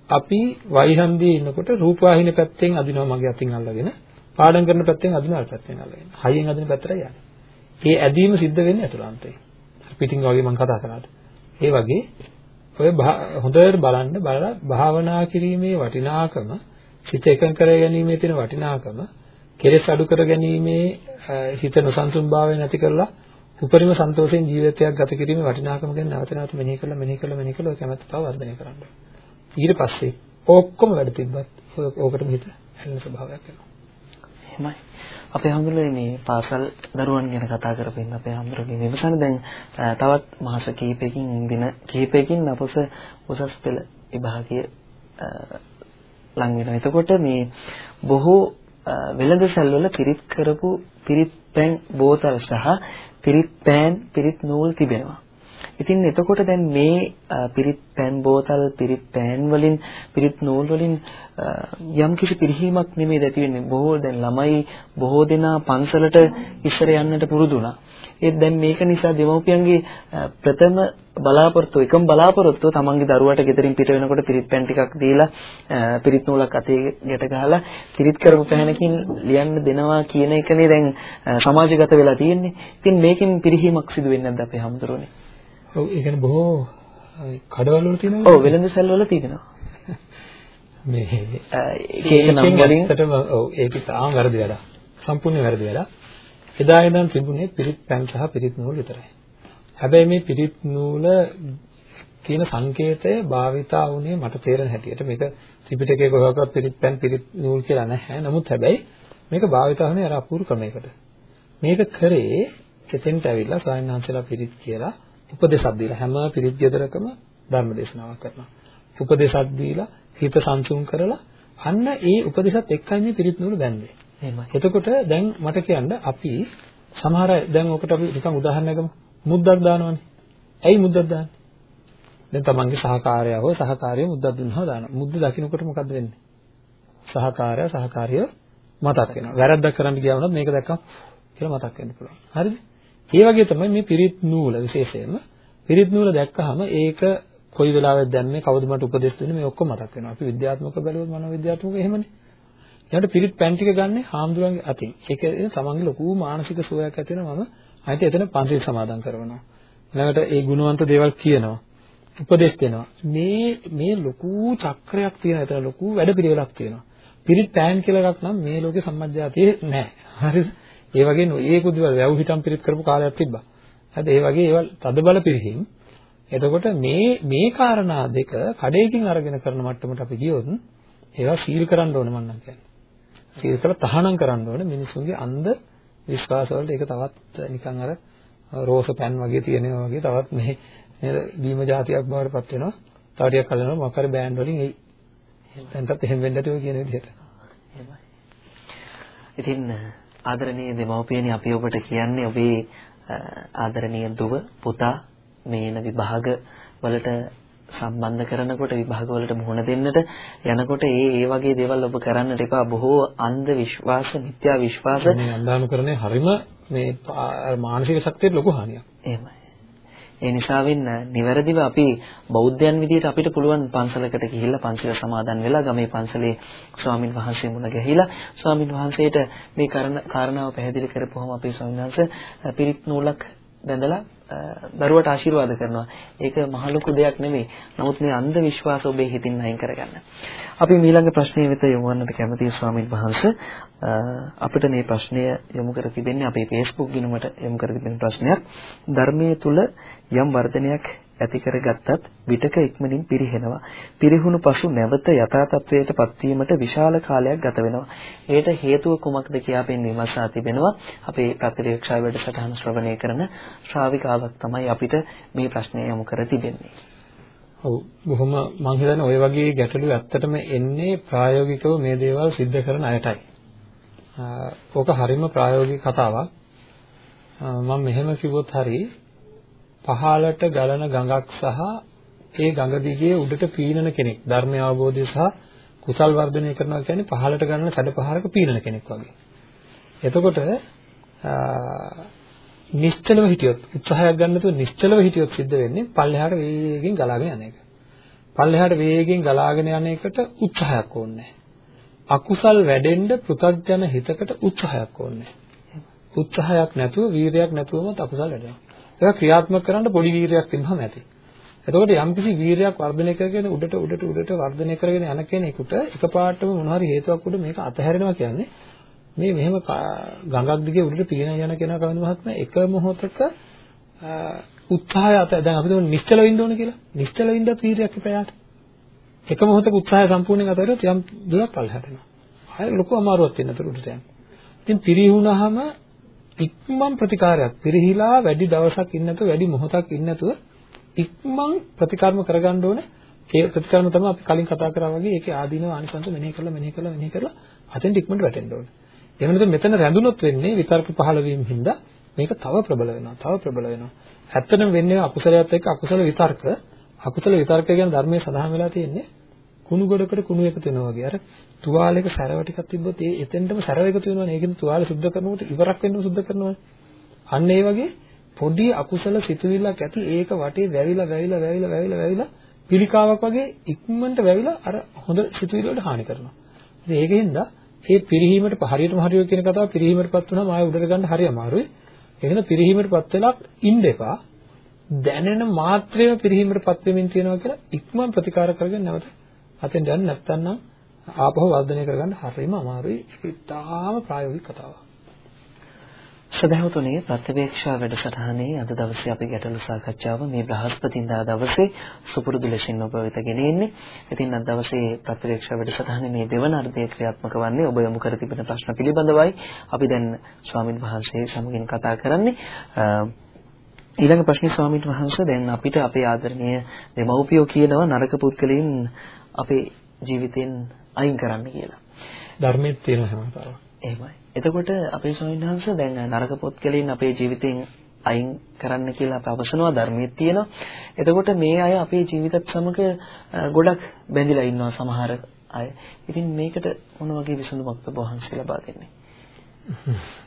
අපි වයිහන්දියේ ඉන්නකොට රූපවාහිනිය පැත්තෙන් අදිනවා මගේ අතින් අල්ලගෙන පාඩම් කරන පැත්තෙන් අදිනවා අර පැත්තෙන් අල්ලගෙන. හයියෙන් අදින පැත්තට යන්නේ. ඒ ඇදීම සිද්ධ වෙන්නේ අතුලාන්තයෙන්. පිටින් වගේ මම කතා කරාට. ඒ වගේ ඔය හොඳට බලන්න බලලා භාවනා කිරීමේ වටිනාකම සිත එකඟ කර ගැනීමේ තියෙන වටිනාකම කෙලෙස් අඩු කර ගැනීමේ හිත නොසන්සුන්භාවය නැති කරලා උපරිම සන්තෝෂයෙන් ජීවිතයක් ගත කිරීමේ වටිනාකම ගැන නැවත නැවත මෙනෙහි කරලා මෙනෙහි කරලා මෙනෙහි කරලා කැමැත්ත තව වර්ධනය කරන්න. ඊට පස්සේ ඔක්කොම වැඩ තිබ්බත් ඕකටම හිත හැලෙන ස්වභාවයක් එනවා. එහෙමයි. අපේ හැමෝම මේ පාසල් දරුවන් ගැන කතා කරපින් අපේ හැමෝගේ විමසන දැන් තවත් මාස කිහිපයකින් දින කිහිපයකින් අපොස උසස් පෙළ විභාගීය ලං වෙනවා. එතකොට මේ බොහෝ වෙළඳ සැල්වල පිරිත් කරපු පිරිත් පෑන් බෝතල් සහ පිරිත් පෑන් පිරිත් නූල් තිබෙනවා. ඉතින් එතකොට දැන් මේ පිරිත් පෑන් බෝතල් පිරිත් පෑන් වලින් පිරිත් නූල් වලින් යම් කිසි පිරිහීමක් නෙමෙයි ඇති වෙන්නේ. බොහෝ දැන් ළමයි බොහෝ දෙනා පන්සලට ඉස්සර යන්නට පුරුදු වුණා. ඒත් දැන් මේක නිසා දෙමව්පියන්ගේ ප්‍රථම බලාපොරොත්තු එකම බලාපොරොත්තුව තමන්ගේ දරුවට ගෙදරින් පිට වෙනකොට පිරිත් පෑන් ටිකක් දීලා පිරිත් නූලක් අතේ ගැට ගහලා පිරිත් කරපු පැහැනකින් ලියන්න දෙනවා කියන එකනේ දැන් සමාජගත වෙලා තියෙන්නේ. ඉතින් මේකෙන් පිරිහීමක් සිදු වෙන්නේ නැද්ද අපේ හැමදෙරෝනේ? ඔව් ඒ කියන්නේ බොහෝ කඩවල වල තියෙනවා. ඔව් වෙළඳ සැල් වල තියෙනවා. මේ ඒක නම් වලින් ඔව් ඒක තාම වැරදි වැඩක්. සම්පූර්ණ වැරදි වැඩක්. එදා ඉඳන් තිබුණේ පිරිත් පැන් සහ පිරිත් නූල් විතරයි. හැබැයි මේ පිරිත් නූල කියන සංකේතය භාවිතා වුණේ මට තේරෙන හැටියට මේක ත්‍රිපිටකයේ කොහොමවත් පිරිත් පැන් පිරිත් නූල් කියලා නැහැ. නමුත් හැබැයි මේක භාවිතා වුණේ අර අපූර්ව ක්‍රමයකට. මේක කරේ කෙතෙන්ට ඇවිල්ලා ස්වාමීන් වහන්සේලා පිරිත් කියලා උපදේශක් දීලා හැම පිරිත් ගෙදරකම ධර්ම දේශනාවක් කරනවා. උපදේශක් දීලා හිත සංසුන් කරලා අන්න ඒ උපදේශත් එක්කයි මේ පිරිත් නූල බැන්නේ. එහෙමයි. එතකොට දැන් මට කියන්න අපි සමහර දැන් ඔකට අපි නිකන් උදාහරණයක් ගමු. මුද්දක් දානවනේ. ඇයි මුද්දක් දාන්නේ? දැන් තමන්ගේ සහකාරයව හෝ සහකාරිය මුද්දක් දුන්නා දානවා. මුද්ද දකින්නකොට මොකද වෙන්නේ? සහකාරය සහකාරිය මතක් වෙනවා. වැරද්දක් කරන්න ගියා වුණත් මේක දැක්කම කියලා මතක් වෙන්න පුළුවන්. හරිද? ඒ වගේ තමයි මේ පිරිත් නූල විශේෂයෙන්ම පිරිත් නූල දැක්කහම ඒක කොයි වෙලාවෙද දැම්මේ කවුද මට උපදෙස් දුන්නේ මේ ඔක්කොම මතක් වෙනවා. අපි විද්‍යාත්මක බැලුවොත් මනෝවිද්‍යාත්මක එහෙමනේ. ඊට පිරිත් පැන් ටික ගන්න හාමුදුරන්ගේ අතින්. ඒක තමන්ගේ ලොකු මානසික සුවයක් ඇති වෙනවා මම අයිත එතන පන්සිල් සමාදන් කරනවා. ඊළඟට ඒ ගුණවන්ත දේවල් කියනවා. උපදෙස් දෙනවා. මේ මේ ලොකු චක්‍රයක් තියෙන එතන ලොකු වැඩපිළිවෙලක් තියෙනවා. පිරිත් පෑන් කියලා එකක් නම් මේ ලෝකේ සම්මජ්ජාතියේ නැහැ. හරිද? ඒ වගේ නොයේකුත් දේවල් වැව් හිටම් පිරිත් කරපු කාලයක් තිබ්බා. හරිද? ඒ වගේ ඒවල් තද බල පිරිහින්. එතකොට මේ මේ කාරණා දෙක කඩේකින් අරගෙන කරන මට්ටමට අපි ගියොත් ඒවා සීල් කරන්න ඕන මම නම් කියන්නේ. කරලා තහනම් කරන්න ඕන මිනිසුන්ගේ අන්ධ විශ්වාස වලට ඒක තවත් නිකන් අර රෝස පැන් වගේ තියෙනවා වගේ තවත් මේ නේද බීම జాතියක් බවට පත් වෙනවා. තව ටිකක් කලනවා මොකක් හරි බෑන්ඩ් වලින් එයි. දැන්ටත් එහෙම වෙන්න ඇති ඔය කියන විදිහට. එහෙමයි. ඉතින් ආදරණීය දෙමව්පියනි අපි ඔබට කියන්නේ ඔබේ ආදරණීය දුව පුතා මේන විභාග වලට සම්බන්ධ කරනකොට විභාග වලට මුහුණ දෙන්නට යනකොට ඒ ඒ වගේ දේවල් ඔබ කරන්නට එපා බොහෝ අන්ධ විශ්වාස මිත්‍යා විශ්වාස මේ අන්දානුකරණය හරීම මේ මානසික ශක්තියට ලොකු හානියක්. එහෙමයි. ඒ නිසාවෙන් නිවැරදිව අපි බෞද්ධයන් විදිහට අපිට පුළුවන් පන්සලකට ගිහිල්ලා පන්සල සමාදන් වෙලා ගමේ පන්සලේ ස්වාමින් වහන්සේ මුණ ගැහිලා ස්වාමින් වහන්සේට මේ කාරණාව පැහැදිලි කරපුවම අපේ ස්වාමීන් වහන්සේ පිරිත් නූලක් බැඳලා දරුවට ආශිර්වාද කරනවා. ඒක මහ ලොකු දෙයක් නෙමෙයි. නමුත් මේ අන්ධ විශ්වාස ඔබේ හිතින් අයින් කරගන්න. අපි ඊළඟ ප්‍රශ්නය වෙත යොමු වන්නට කැමතියි ස්වාමීන් වහන්සේ. අපිට මේ ප්‍රශ්නය යොමු කර තිබෙන්නේ අපේ Facebook ගිණුමට යොමු කර තිබෙන ප්‍රශ්නයක්. ධර්මයේ තුල යම් වර්ධනයක් ඇති කරගත්තත් විතක ඉක්මනින් පිරිහෙනවා. පිරිහුණු පසු නැවත යථා තත්වයට පත්වීමට විශාල කාලයක් ගත වෙනවා. ඒට හේතුව කුමක්ද කියා පෙන්වීමසා තිබෙනවා. අපේ ප්‍රතිරේක්ෂා වැඩසටහන ශ්‍රවණය කරන ශ්‍රාවිකාවක් තමයි අපිට මේ ප්‍රශ්නය යොමු කර තිබෙන්නේ. ඔව් බොහොම මම හිතන්නේ ওই වගේ ගැටලු ඇත්තටම එන්නේ ප්‍රායෝගිකව මේ දේවල් सिद्ध කරන අයටයි. ඕක හරිම ප්‍රායෝගික කතාවක්. මම මෙහෙම කිව්වොත් හරියි පහළට ගලන ගඟක් සහ ඒ ගඟ දිගේ උඩට පීනන කෙනෙක් ධර්මය අවබෝධය සහ කුසල් වර්ධනය කරනවා කියන්නේ පහළට ගලන සැඩපහරක පීනන කෙනෙක් වගේ. එතකොට නිශ්චලව හිටියොත් උත්සාහයක් ගන්න නැතුව නිශ්චලව හිටියොත් සිද්ධ වෙන්නේ පල්ලෙහාට වේගෙන් ගලාගෙන යන එක. පල්ලෙහාට වේගෙන් ගලාගෙන යන එකට උත්සාහයක් ඕනේ අකුසල් වැඩෙන්න පෘථග්ජන හිතකට උත්සාහයක් ඕනේ උත්සාහයක් නැතුව වීරයක් නැතුවම අකුසල් වැඩෙනවා. ඒක ක්‍රියාත්මක කරන්න පොඩි වීරයක් තිබ්බම ඇති. එතකොට යම්කිසි වීරයක් වර්ධනය කරගෙන උඩට උඩට උඩට වර්ධනය කරගෙන යන කෙනෙකුට එකපාරටම මොන හරි හේතුවක් උඩ මේක අතහැරෙනවා කියන්නේ මේ මෙහෙම ගඟක් දිගේ උඩට පියන යන කෙනා කවුරු මහත්මයා එක මොහොතක උත්සාහය අත දැන් අපි දුන්න නිශ්චල වෙන්න ඕන කියලා. නිශ්චල වෙන්නත් වීරයක් එපා එක මොහොතක උත්සාහය සම්පූර්ණයෙන් අතහැරියොත් යම් දුරක් පල්ලෙහාට යනවා. ආයෙ ලොකු අමාරුවක් තියෙන අතර උඩට යනවා. ඉතින් පිරිහුණාම ඉක්මන් ප්‍රතිකාරයක් පිරිහිලා වැඩි දවසක් ඉන්න නැතුව වැඩි මොහොතක් ඉන්න නැතුව ඉක්මන් ප්‍රතිකර්ම කරගන්න ඕනේ ඒ ප්‍රතිකර්ම තමයි අපි කලින් කතා කරා වගේ ඒකේ ආදීනව ආනිසංස මෙනෙහි කරලා මෙනෙහි කරලා මෙනෙහි කරලා අතෙන් ඉක්මනට වැටෙන්න ඕනේ එහෙම නැත්නම් මෙතන රැඳුනොත් වෙන්නේ විතර්ක පහළ වීම හින්දා මේක තව ප්‍රබල වෙනවා. තව ප්‍රබල වෙනවා. ඇත්තටම වෙන්නේ අකුසලයට එක්ක අකුසල විතර්ක. අකුසල විතර්ක කියන ධර්මයේ සඳහන් වෙලා තියෙන්නේ කුණු ගොඩකට කුණු එකතු වෙනවා වගේ. අර තුවාලයක සැරව ටිකක් තිබ්බොත් ඒ එතෙන්ටම සැරව එකතු වෙනවනේ. ඒකෙන් තුවාලය සුද්ධ කරනකොට ඉවරක් වෙන්නම සුද්ධ කරනවනේ. අන්න ඒ වගේ පොඩි අකුසල සිතුවිල්ලක් ඇති ඒක වටේ වැවිලා වැවිලා වැවිලා වැවිලා වැවිලා පිළිකාවක් වගේ ඉක්මනට වැවිලා අර හොඳ සිතුවිලි වලට හානි කරනවා. ඉතින් ඒකෙන්ද මේ පිරිහීමට හරියටම හරිය කියන කතාව පිරිහීමටපත් වුණාම ආයෙ උඩට ගන්න හරි අමාරුයි. ඒකන පිරිහීමටපත් වෙලා ඉන්න එපා. දැනෙන මාත්‍රේම පිරිහීමටපත් වෙමින් තියෙනවා කියලා ඉක්මන් ප්‍රතිකාර කරගෙන නැවත අතෙන් යන්න නැත්තම් ආපහු වර්ධනය කරගන්න හරියම අමාරුයි. ඒක ඉතාම ප්‍රායෝගික කතාවක්. සදහවතුනේ ප්‍රතිවේක්ෂා වැඩසටහනේ අද දවසේ අපි ගැටළු සාකච්ඡාව මේ බ්‍රහස්පතින්දා දවසේ සුපුරුදු ලෙසින් ඔබ වෙත ගෙනෙන්නේ. ඉතින් අද දවසේ ප්‍රතිවේක්ෂා වැඩසටහනේ මේ දෙවන අර්ධය ක්‍රියාත්මක වන්නේ ඔබ යොමු කර තිබෙන ප්‍රශ්න පිළිබඳවයි අපි දැන් ස්වාමින් වහන්සේ සමගින් කතා කරන්නේ. ඊළඟ ප්‍රශ්නේ ස්වාමීන් වහන්සේ දැන් අපිට අපේ ආදරණීය දෙමව්පියෝ කියනවා නරක පුද්ගලයන් අපේ ජීවිතෙන් අයින් කරන්න කියලා. ධර්මයේ තියෙන හැමතාවක්. එහෙමයි. එතකොට අපේ ස්වාමීන් වහන්සේ දැන් නරක පොත්කලින් අපේ ජීවිතෙන් අයින් කරන්න කියලා අප අවසනවා ධර්මයේ තියෙනවා. එතකොට මේ අය අපේ ජීවිතත් සමග ගොඩක් බැඳිලා ඉන්නවා සමහර අය. ඉතින් මේකට මොන වගේ විසඳුමක්ද වහන්සේ ලබා දෙන්නේ?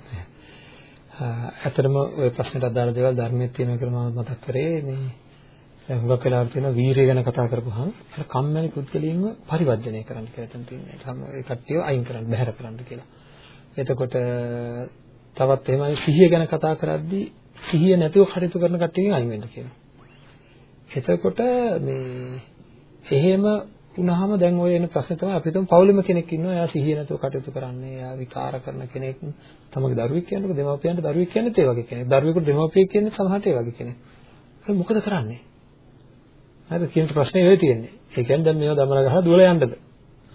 ඇත්තටම ওই ප්‍රශ්නට අදාළ දේවල් ධර්මයේ තියෙනවා කියලා මම මතක් කරේ මේ දැන් හුඟක් වෙලාවට තියෙනවා වීරිය ගැන කතා කරපුවාම අර කම්මැලි පුද්ගලයන්ව පරිවර්ජනය කරන්න කියලා තමයි තියෙන්නේ. ඒ කට්ටියව අයින් කරන්න, බැහැර කරන්න කියලා. එතකොට තවත් එහෙමයි සිහිය ගැන කතා කරද්දී සිහිය නැතිව කටයුතු කරන කට්ටියකින් අයින් වෙන්න කියනවා. එතකොට මේ එහෙම වුණාම දැන් ඔය එන ප්‍රශ්නේ තමයි අපි හිතමු පවුලෙම කෙනෙක් ඉන්නවා එයා සිහිය නැතුව කටයුතු කරන්නේ එයා විකාර කරන කෙනෙක් තමගේ දරුවෙක් කියනකොට දෙමාපියන්ට දරුවෙක් කියන්නේත් ඒ වගේ කෙනෙක් දරුවෙකුට දෙමාපියෙක් කියන්නේ සමහරට ඒ වගේ කෙනෙක් ඒක මොකද කරන්නේ හරිද කියන ප්‍රශ්නේ වෙයි තියෙන්නේ ඒ කියන්නේ දැන් මේව දමලා ගහලා දුවලා යන්නද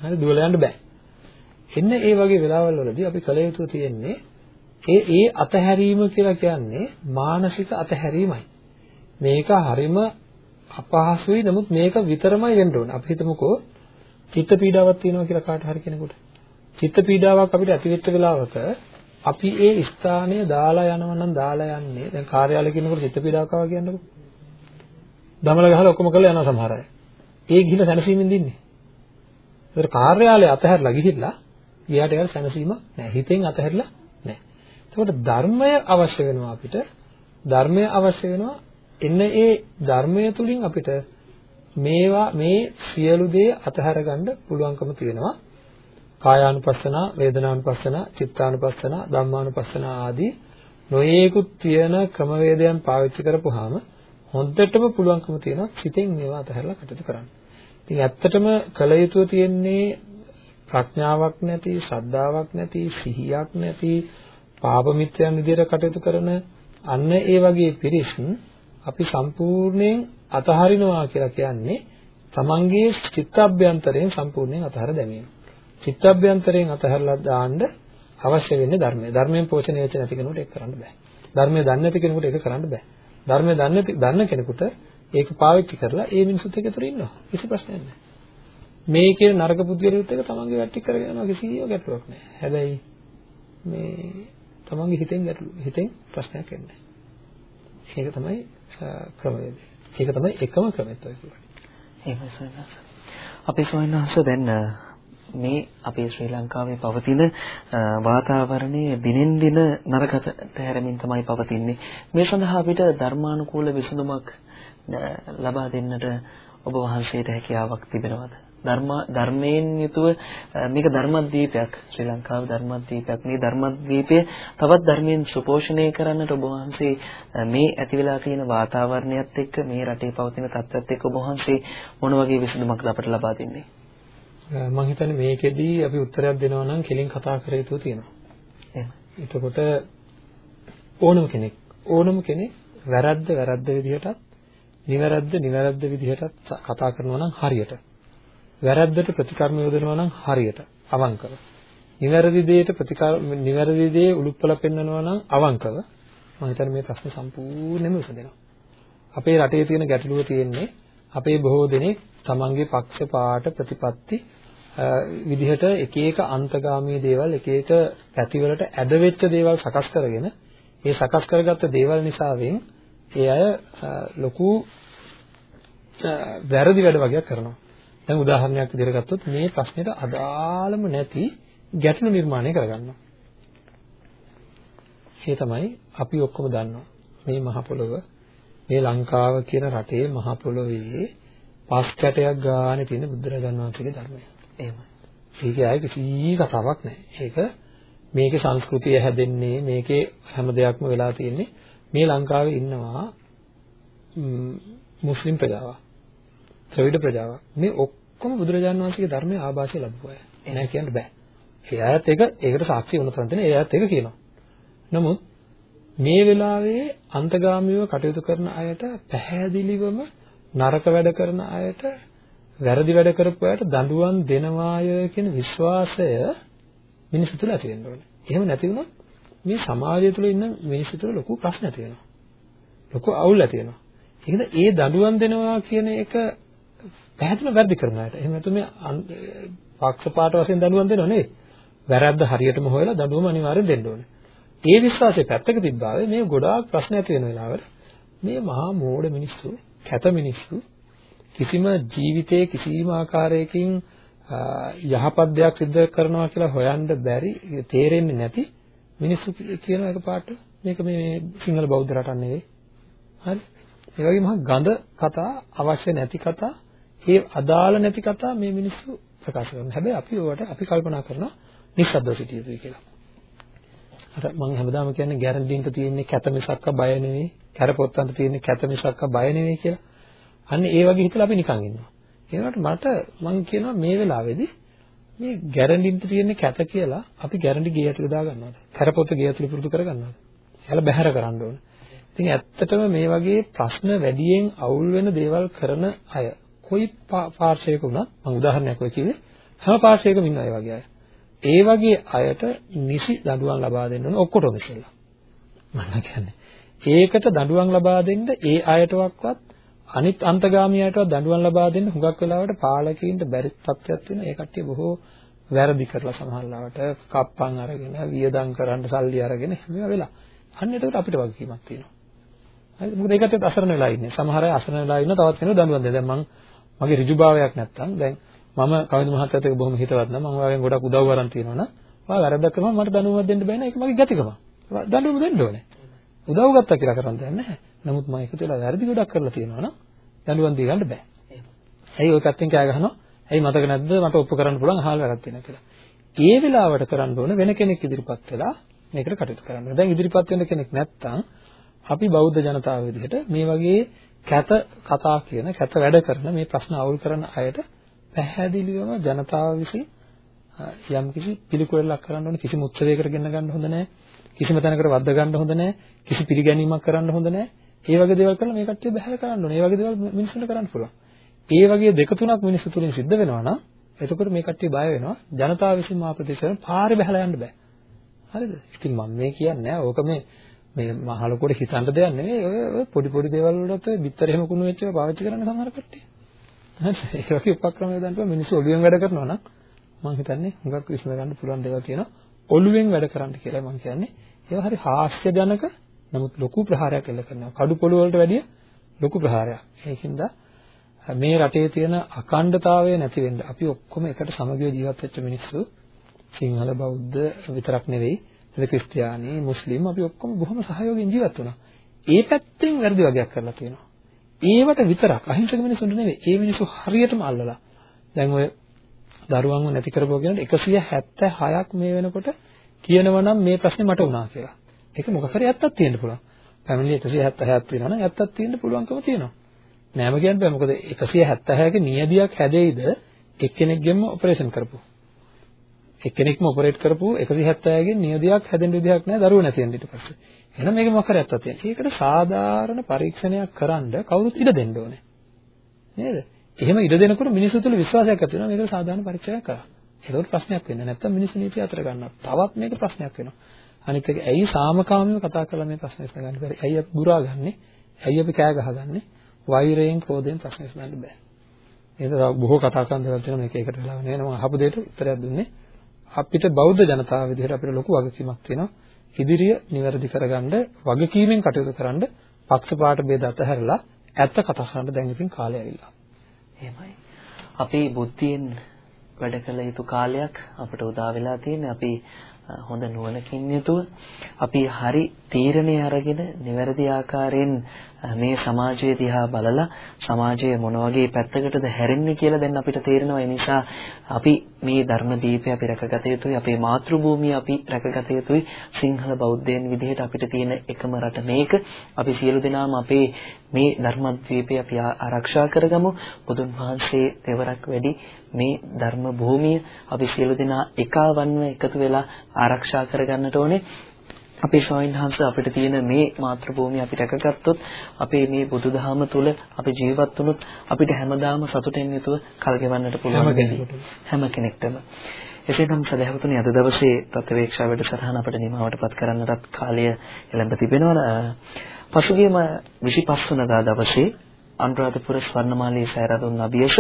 හරි දුවලා යන්න බෑ එන්න ඒ වගේ වෙලාවල් වලදී අපි කල යුතු තියෙන්නේ ඒ ඒ අතහැරීම කියලා කියන්නේ මානසික අතහැරීමයි. මේක හරිම අපහසුයි නමුත් මේක විතරමයි වෙන්න ඕනේ. අපි හිතමුකෝ චිත්ත පීඩාවක් තියෙනවා කියලා කාට හරි කෙනෙකුට. චිත්ත පීඩාවක් අපිට ඇති වෙච්ච වෙලාවක අපි ඒ ස්ථානය දාලා යනවා නම් දාලා යන්නේ දැන් කාර්යාලයක ඉන්නකොට චිත්ත පීඩාවක් ආවා කියන්නකො. දමල ගහලා ඔක්කොම කරලා යනවා සමහර අය. ඒ ගිහිල්ලා සැනසීමෙන් දින්නේ. ඒතර කාර්යාලය අතහැරලා ගිහිල්ලා ගියාට යාර සැනසීම නැහැ. හිතෙන් අතහැරලා නැහැ. එතකොට ධර්මය අවශ්‍ය වෙනවා අපිට. ධර්මය අවශ්‍ය වෙනවා. එන්න ඒ ධර්මය තුලින් අපිට මේවා මේ සියලු දේ අතහැර ගන්න පුළුවන්කම තියෙනවා. කායානුපස්සන, වේදනානුපස්සන, චිත්තානුපස්සන, ධම්මානුපස්සන ආදී නොයේකුත් තියෙන ක්‍රමවේදයන් පාවිච්චි කරපුවාම හොඳටම පුළුවන්කම තියෙනවා සිතෙන් මේවා අතහැරලා කටයුතු කරන්න. ඉතින් ඇත්තටම කල යුතුව තියෙන්නේ ප්‍රඥාවක් නැති, ශ්‍රද්ධාවක් නැති, සිහියක් නැති, පාප මිත්‍රයන් විදිහට කටයුතු කරන අන්න ඒ වගේ පිරිස් අපි සම්පූර්ණයෙන් අතහරිනවා කියලා කියන්නේ තමන්ගේ චිත්තඅභ්‍යන්තරයෙන් සම්පූර්ණයෙන් අතහර දැමීම. චිත්තඅභ්‍යන්තරයෙන් අතහැරලා දාන්න අවශ්‍ය වෙන්නේ ධර්මය. ධර්මයෙන් පෝෂණය වෙච්ච නැති කෙනෙකුට ඒක කරන්න බෑ. ධර්මය දන්නේ නැති කෙනෙකුට ඒක කරන්න බෑ. ධර්මය දන්නේ දන්න කෙනෙකුට ඒක පාවිච්චි කරලා ඒ මිනිසුත් එක්ක තුර ඉන්නවා. කිසි ප්‍රශ්නයක් නැහැ. මේ කියන නරක පුද්ගලයෙකුත් එක තමන්ගේ වැටි කරගෙන යනවා කිසිම ගැටලුවක් නැහැ. හැබැයි මේ තමන්ගේ හිතෙන් ගැටලු හිතෙන් ප්‍රශ්නයක් එන්නේ ඒක තමයි ක්‍රමවේදය. ඒක තමයි එකම ක්‍රමෙත් ඔය කියන්නේ. එහෙමයි සෝනස්. අපේ සෝනස් දැන් මේ අපේ ශ්‍රී ලංකාවේ පවතින වාතාවරණයේ දිනෙන් දින නරකට හැරමින් තමයි පවතින්නේ. මේ සඳහා අපිට ධර්මානුකූල විසඳුමක් ලබා දෙන්නට ඔබ වහන්සේට හැකියාවක් තිබෙනවද? ධර්ම ධර්මයෙන් යුතුව මේක ධර්මද්වීපයක් ශ්‍රී ලංකාවේ ධර්මද්වීපයක් මේ ධර්මද්වීපය තවත් ධර්මයෙන් සුපෝෂණය කරන්නට ඔබ වහන්සේ මේ ඇති වෙලා තියෙන වාතාවරණයත් එක්ක මේ රටේ පවතින තත්ත්වات එක්ක ඔබ වහන්සේ මොන වගේ විසඳුමක්ද අපට ලබා දෙන්නේ මම හිතන්නේ මේකෙදී අපි උත්තරයක් දෙනවා නම් කෙලින් කතා කර යුතු තියෙනවා එතකොට ඕනම කෙනෙක් ඕනම කෙනෙක් වැරද්ද වැරද්ද විදිහටත් නිවැරද්ද නිවැරද්ද විදිහටත් කතා කරනවා නම් හරියට වැරද්දට ප්‍රතිකර්ම යොදනවා නම් හරියට අවංකව. නිවැරදි දෙයට ප්‍රතිකර්ම නිවැරදි දේ උලුප්පල පෙන්වනවා නම් අවංකව මම හිතන්නේ මේ ප්‍රශ්නේ සම්පූර්ණයෙන්ම විසඳෙනවා. අපේ රටේ තියෙන ගැටලුව තියෙන්නේ අපේ බොහෝ දෙනෙක් තමන්ගේ පක්ෂ පාට ප්‍රතිපත්ති විදිහට එක එක අන්තගාමී දේවල් එක එක පැතිවලට ඇද වෙච්ච දේවල් සකස් කරගෙන ඒ සකස් කරගත්ත දේවල් නිසාවෙන් ඒ අය ලොකු වැරදි වැඩ වගේක් කරනවා. දැන් උදාහරණයක් විදිහට ගත්තොත් මේ ප්‍රශ්නෙට අදාළම නැති ගැටලු නිර්මාණය කරගන්නවා. ඒ තමයි අපි ඔක්කොම දන්නවා. මේ මහ පොළොව මේ ලංකාව කියන රටේ මහ පොළොවේ පස් කැටයක් ගානේ තියෙන බුදුරජාණන් වහන්සේගේ ධර්මය. එහෙමයි. ඒකේ ආයේ කිසි කතාවක් නැහැ. ඒක මේකේ සංස්කෘතිය හැදෙන්නේ මේකේ හැම දෙයක්ම වෙලා තියෙන්නේ මේ ලංකාවේ ඉන්නවා මුස්ලිම් ප්‍රජාවක්. ත්‍රිවිධ ප්‍රජාවක්. මේ ඔක්කොම බුදුරජාණන් වහන්සේගේ ධර්මයේ ආభాෂය ලැබුවා. එනෑ කියන්න බෑ. ඒ අයත් ඒක ඒකට සාක්ෂි වුණ තරම් ඒ අයත් ඒක කියනවා. නමුත් මේ වෙලාවේ අන්තගාමීව කටයුතු කරන අයට පැහැදිලිවම නරක වැඩ කරන අයට වැරදි වැඩ කරපු අයට දඬුවම් දෙනවාය කියන විශ්වාසය මිනිස්සු තුළ ඇති වෙන්න ඕනේ. එහෙම නැති වුණොත් මේ සමාජය තුළ ඉන්න මිනිස්සු තුළ ලොකු ප්‍රශ්න ඇති වෙනවා. ලොකු අවුල් ඇති වෙනවා. ඒකද ඒ දඬුවම් දෙනවා කියන එක පැහැදිලිව වැරදි කරන අයට. එහෙම නැත්නම් මේ පක්ෂපාත වශයෙන් දඬුවම් දෙනව නෙවෙයි. වැරද්ද හරියටම හොයලා දඬුවම අනිවාර්යෙන් දෙන්න ඕනේ. ඒ විශ්වාසය පැත්තක තිබ්බාවේ මේ ගොඩාක් ප්‍රශ්න ඇති වෙන වෙලාවට මේ මහා මෝඩ මිනිස්සු, කැත මිනිස්සු කිසිම ජීවිතයේ කිසිම ආකාරයකින් යහපත් දෙයක් සිද්ධ කරනවා කියලා හොයන්න බැරි තේරෙන්නේ නැති මිනිස්සු කියන එක පාට මේක මේ සිංහල බෞද්ධ රටක් නෙවෙයි. හරි. ඒ වගේම ගඳ කතා අවශ්‍ය නැති කතා ඒ අදාළ නැති කතා මේ මිනිස්සු ප්‍රකාශ කරනවා. හැබැයි අපි ඒවට අපි කල්පනා කරනවා නිස්සද්දව සිටිය යුතුයි කියලා. අර මම හැමදාම කියන්නේ ගැරන්ඩින්ට තියෙන්නේ කැත මිසක්ක බය නෙවෙයි, කැරපොත්තන්ට තියෙන්නේ කැත මිසක්ක බය නෙවෙයි කියලා. අන්න ඒ වගේ හිතලා අපි නිකන් ඉන්නවා. ඒකට මට මම කියනවා මේ වෙලාවේදී මේ ගැරන්ඩින්ට තියෙන්නේ කැත කියලා අපි ගැරන්ඩි ගේ ඇතුළේ දා ගන්නවද? කැරපොත්ත ගේ ඇතුළේ පුරුදු කර ගන්නවද? එයාලා බැහැර කරන්න ඕන. ඉතින් ඇත්තටම මේ වගේ ප්‍රශ්න වැඩියෙන් අවුල් වෙන දේවල් කරන අය කොයි පාර්ශවයක වුණත් මම උදාහරණයක් ඔය කිව්වේ හැම පාර්ශවයකම ඉන්න අය වගේ අය. ඒ වගේ අයට නිසි දඬුවම් ලබා දෙන්න ඕන ඔක්කොටම ඉස්සෙල්ලා. මම කියන්නේ ඒකට දඬුවම් ලබා දෙන්න ඒ අයටවත් අනිත් අන්තගාමීයටවත් දඬුවම් ලබා දෙන්න හුඟක් වෙලාවට පාලකීන්ට බැරි තත්ත්වයක් තියෙනවා. ඒ කට්ටිය බොහෝ වැරදි කරලා සමහරවිට කප්පන් අරගෙන වියදම් කරන්න සල්ලි අරගෙන හැම වෙලා. අන්න එතකොට අපිට වගකීමක් තියෙනවා. හරිද? මොකද ඒකට අසරණ වෙලා ඉන්නේ. සමහර අය අසරණ වෙලා ඉන්න තවත් කෙනෙක් දඬුවම් දෙනවා. දැන් මම මගේ ඍජුභාවයක් නැත්තම් දැන් මම කවිඳ මහත්තයාත් එක්ක බොහොම හිතවත් නම් මම ඔයාගෙන් ගොඩක් උදව් වරන් තියෙනවනම් ඔයා වැරද්දක් කරනවා මට දඬුවමක් දෙන්න බෑ නේද? ඒක මගේ ගැතිකම. දඬුවම දෙන්න ඕනේ. උදව් ගත්තා කියලා කරන් දෙයක් නැහැ. නමුත් මම එකතු වෙලා වැරදි ගොඩක් කරලා තියෙනවා නම් දඬුවම් දී ගන්න බෑ. ඇයි ওই පැත්තෙන් කෑ ගහනවා? ඇයි මතක නැද්ද මට ඔප්පු කරන්න පුළුවන් අහල් වැරද්ද තියෙනවා කියලා. ඒ වෙලාවට කරන්න ඕන වෙන කෙනෙක් ඉදිරිපත් වෙලා මේකට කටයුතු කරන්න. දැන් ඉදිරිපත් වෙන කෙනෙක් නැත්තම් අපි බෞද්ධ ජනතාව විදිහට මේ වගේ කැත කතා කියන කැත වැඩ කරන මේ ප්‍රශ්න අවුල් කරන අයට පැහැදිලිවම ජනතාව විසින් යම් කිසි පිළිකුලක් කරන්න ඕනේ කිසිම උත්සවයකට ගෙන්න ගන්න හොඳ නැහැ කිසිම තැනකට වද්ද ගන්න හොඳ නැහැ කිසි පිළිගැනීමක් කරන්න හොඳ නැහැ ඒ වගේ දේවල් කරලා මේ කට්ටිය බහැර කරන්න ඕනේ. ඒ වගේ දේවල් මිනිස්සුන්ට කරන්න පුළුවන්. ඒ වගේ දෙක තුනක් මිනිස්සු තුලින් සිද්ධ වෙනවා නම් එතකොට මේ කට්ටිය බය වෙනවා. ජනතාව විසින් මා ප්‍රදේශවල පාරේ බහලා යන්න බෑ. හරිද? ඉතින් මම මේ කියන්නේ ඕක මේ මේ මහ ලොකුට හිතන්න දෙයක් නෙවෙයි ඔය පොඩි පොඩි දේවල් වලට බිත්තර එහෙම කුණු වෙච්ච ඒවා පාවිච්චි කරන්න සමහර කට්ටිය. හරි ඒ වගේ උපක්‍රම යොදන්න මිනිස්සු ඔළුවෙන් වැඩ කරනවා නම් මම හිතන්නේ හුඟක් විශ්ල ගන්න පුළුවන් දේවල් තියෙනවා. ඔළුවෙන් වැඩ කරන්න කියලා මම කියන්නේ ඒවා හරි හාස්‍යජනක නමුත් ලොකු ප්‍රහාරයක් එල්ල කරනවා කඩු පොළු වලට වැඩිය ලොකු ප්‍රහාරයක් ඒකින්ද මේ රටේ තියෙන අකණ්ඩතාවය නැති වෙන්න අපි ඔක්කොම එකට සමගිව ජීවත් වෙච්ච මිනිස්සු සිංහල බෞද්ධ විතරක් නෙවෙයි එද ක්‍රිස්තියානි මුස්ලිම් අපි ඔක්කොම බොහොම සහයෝගයෙන් ජීවත් වුණා. ඒ පැත්තෙන් වැරදි වගේක් කරලා තියෙනවා. ඒවට විතරක් අහිංසක මිනිසුන්ට නෙවෙයි. ඒ මිනිස්සු හරියටම අල්ලලා. දැන් ඔය දරුවන්ව නැති කරපුවා කියනකොට 176ක් මේ වෙනකොට කියනවා නම් මේ ප්‍රශ්නේ මට වුණා කියලා. ඒක මොකක් හරි ඇත්තක් තියෙන්න පුළුවන්. ෆැමිලි 176ක් තියෙනවා නම් ඇත්තක් තියෙන්න පුළුවන්කම තියෙනවා. නෑම කියන්න බෑ. මොකද 176ක නියදියක් හැදෙයිද එක්කෙනෙක්ගෙන්ම ඔපරේෂන් කරපුවා. එක්කෙනෙක්ම ඔපරේට් කරපු 170 ගෙන් නියදියක් හැදෙන්න විදිහක් නැහැ දරුවෝ නැති වෙන ඊට පස්සේ. එහෙනම් මේක මොකක් හරි ඇත්තක් තියෙනවා. ඒකට සාධාරණ පරීක්ෂණයක් කරන්න කවුරුත් ඉඩ දෙන්න ඕනේ. නේද? එහෙම ඉඩ දෙනකොට මිනිස්සු තුළ විශ්වාසයක් ඇති වෙනවා මේකට සාධාරණ පරීක්ෂණයක් කරා. ඒකට ප්‍රශ්නයක් වෙන්නේ නැත්තම් මිනිස්සු නීති අතර ගන්නවා. තවත් මේක ප්‍රශ්නයක් වෙනවා. අනිත් එක ඇයි සාමකාමීව කතා කරලා මේ ප්‍රශ්න විසඳගන්න බැරි? ඇයි අපි බුරා ගන්නෙ? ඇයි අපි කෑ ගහගන්නේ? වෛරයෙන් ක්‍රෝධයෙන් ප්‍රශ්න විසඳන්න බෑ. ඒක බොහෝ කතා කරන දේවල් තියෙනවා මේක ඒකට වෙලාව නෑ මම අහපු දෙයට උත්තරයක් දුන්නේ අපිට බෞද්ධ ජනතාව විදිහට අපිට ලොකු වගකීමක් තියෙනවා ඉදිරිය નિවැරදි කරගන්න වගකීමෙන් කටයුතු කරන්න පක්ෂපාත ભેද අතහැරලා ඇත්ත කතා කරන්න දැන් ඉතින් කාලය ඇවිල්ලා. එහෙමයි. අපි බුද්ධියෙන් වැඩ කළ යුතු කාලයක් අපට උදා වෙලා තියෙන්නේ. අපි හොඳ නුවණකින් යුතුව අපි හරි තීරණය අරගෙන නිවැරදි ආකාරයෙන් මේ සමාජය දිහා බලලා සමාජය මොන වගේ පැත්තකටද හැරෙන්නේ කියලා දැන් අපිට තේරෙනවා. ඒ නිසා අපි මේ ධර්ම දීපය අපි රැකගත යුතුයි. අපේ මාතෘභූමිය අපි රැකගත යුතුයි. සිංහල බෞද්ධයන් විදිහට අපිට තියෙන එකම රට මේක. අපි සියලු දෙනාම අපේ මේ ධර්මද්වීපය අපි ආරක්ෂා කරගමු. බුදුන් වහන්සේ දෙවරක් වැඩි මේ ධර්ම භූමිය අපි සියලු දෙනා එකවන්ව එකතු වෙලා ආරක්ෂා කරගන්නට ඕනේ. අපේ ස්වාමීන් වහන්සේ අපිට තියෙන මේ මාතෘභූමිය අපි රැකගත්තොත් අපේ මේ බුදුදහම තුල අපි ජීවත් වුණොත් අපිට හැමදාම සතුටෙන් යුතුව කල් ගෙවන්නට පුළුවන් හැම කෙනෙක්ටම. එසේනම් සදහවතුනි අද දවසේ ප්‍රතිවේක්ෂා වැඩසටහන අපිට නිමවටපත් කරන්නටත් කාලය එළඹ තිබෙනවා. පසුගිය 25 වෙනිදා දවසේ අනුරාධපුර ස්වර්ණමාලී සෑරදුන් අභියස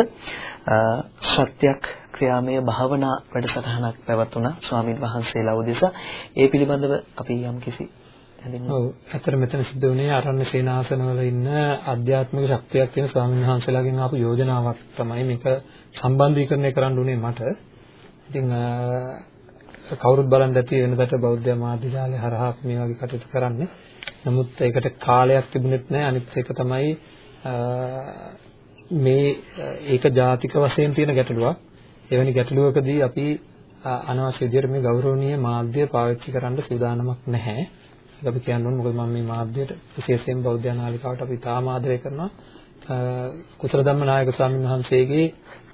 සත්‍යක් ක්‍රියාමය භාවනා වැඩසටහනක් පැවැත්වුණා ස්වාමින් වහන්සේලා උදෙසා. ඒ පිළිබඳව අපි යම්කිසි ඔව් ඇත්තට මෙතන සිද්ධ වුණේ ආරණ්‍ය සේනාසනවල ඉන්න ආධ්‍යාත්මික ශක්තියක් තියෙන ස්වාමීන් වහන්සේලාගෙන් ආපු යෝජනාවක් තමයි මේක සම්බන්ධීකරණය කරන්න උනේ මට. ඉතින් කවුරුත් බලන් දැති වෙනකට බෞද්ධ මාධ්‍ය ජාලය හරහා මේ වගේ කටයුතු කරන්නේ. නමුත් ඒකට කාලයක් තිබුණෙත් නැහැ. අනිත් එක තමයි මේ ඒක ජාතික වශයෙන් තියෙන ගැටලුවක්. එවැනි ගැටලුවකදී අපි අනවශ්‍ය විදිහට මේ ගෞරවනීය මාධ්‍ය පාවිච්චි කරන්න සූදානමක් නැහැ. ඒක අපි කියන්න ඕනේ මොකද මම මේ මාධ්‍යයට විශේෂයෙන් බෞද්ධ නාලිකාවට අපි තාම ආදරය කරනවා. කුසල ධම්ම නායක ස්වාමීන් වහන්සේගේ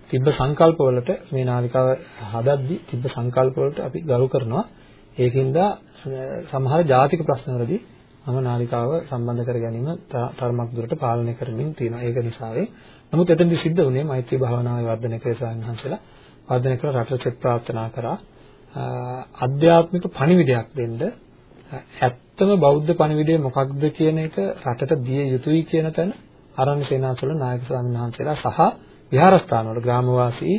තිබ්බ සංකල්ප වලට මේ නාලිකාව හදද්දී තිබ්බ සංකල්ප වලට අපි ගරු කරනවා. ඒකින්ද සමහර ජාතික ප්‍රශ්නවලදී මම නාලිකාව සම්බන්ධ කර ගැනීම තරමක් දුරට පාලනය කරමින් තියෙනවා. ඒක නිසාවේ. නමුත් එතෙන්දි සිද්ධ වුණේ මෛත්‍රී භාවනාවේ වර්ධනය කරේ සාංශංශලා වර්ධනය කරලා රටට ප්‍රාර්ථනා කරා අධ්‍යාත්මික පණිවිඩයක් දෙන්න ඇත්තම බෞද්ධ පණිවිඩය මොකක්ද කියන එක රටට දිය යුතුයි කියන තැන ආරණ්‍ය සේනාසවල නායක ස්වාමීන් වහන්සේලා සහ විහාරස්ථානවල ග්‍රාමවාසී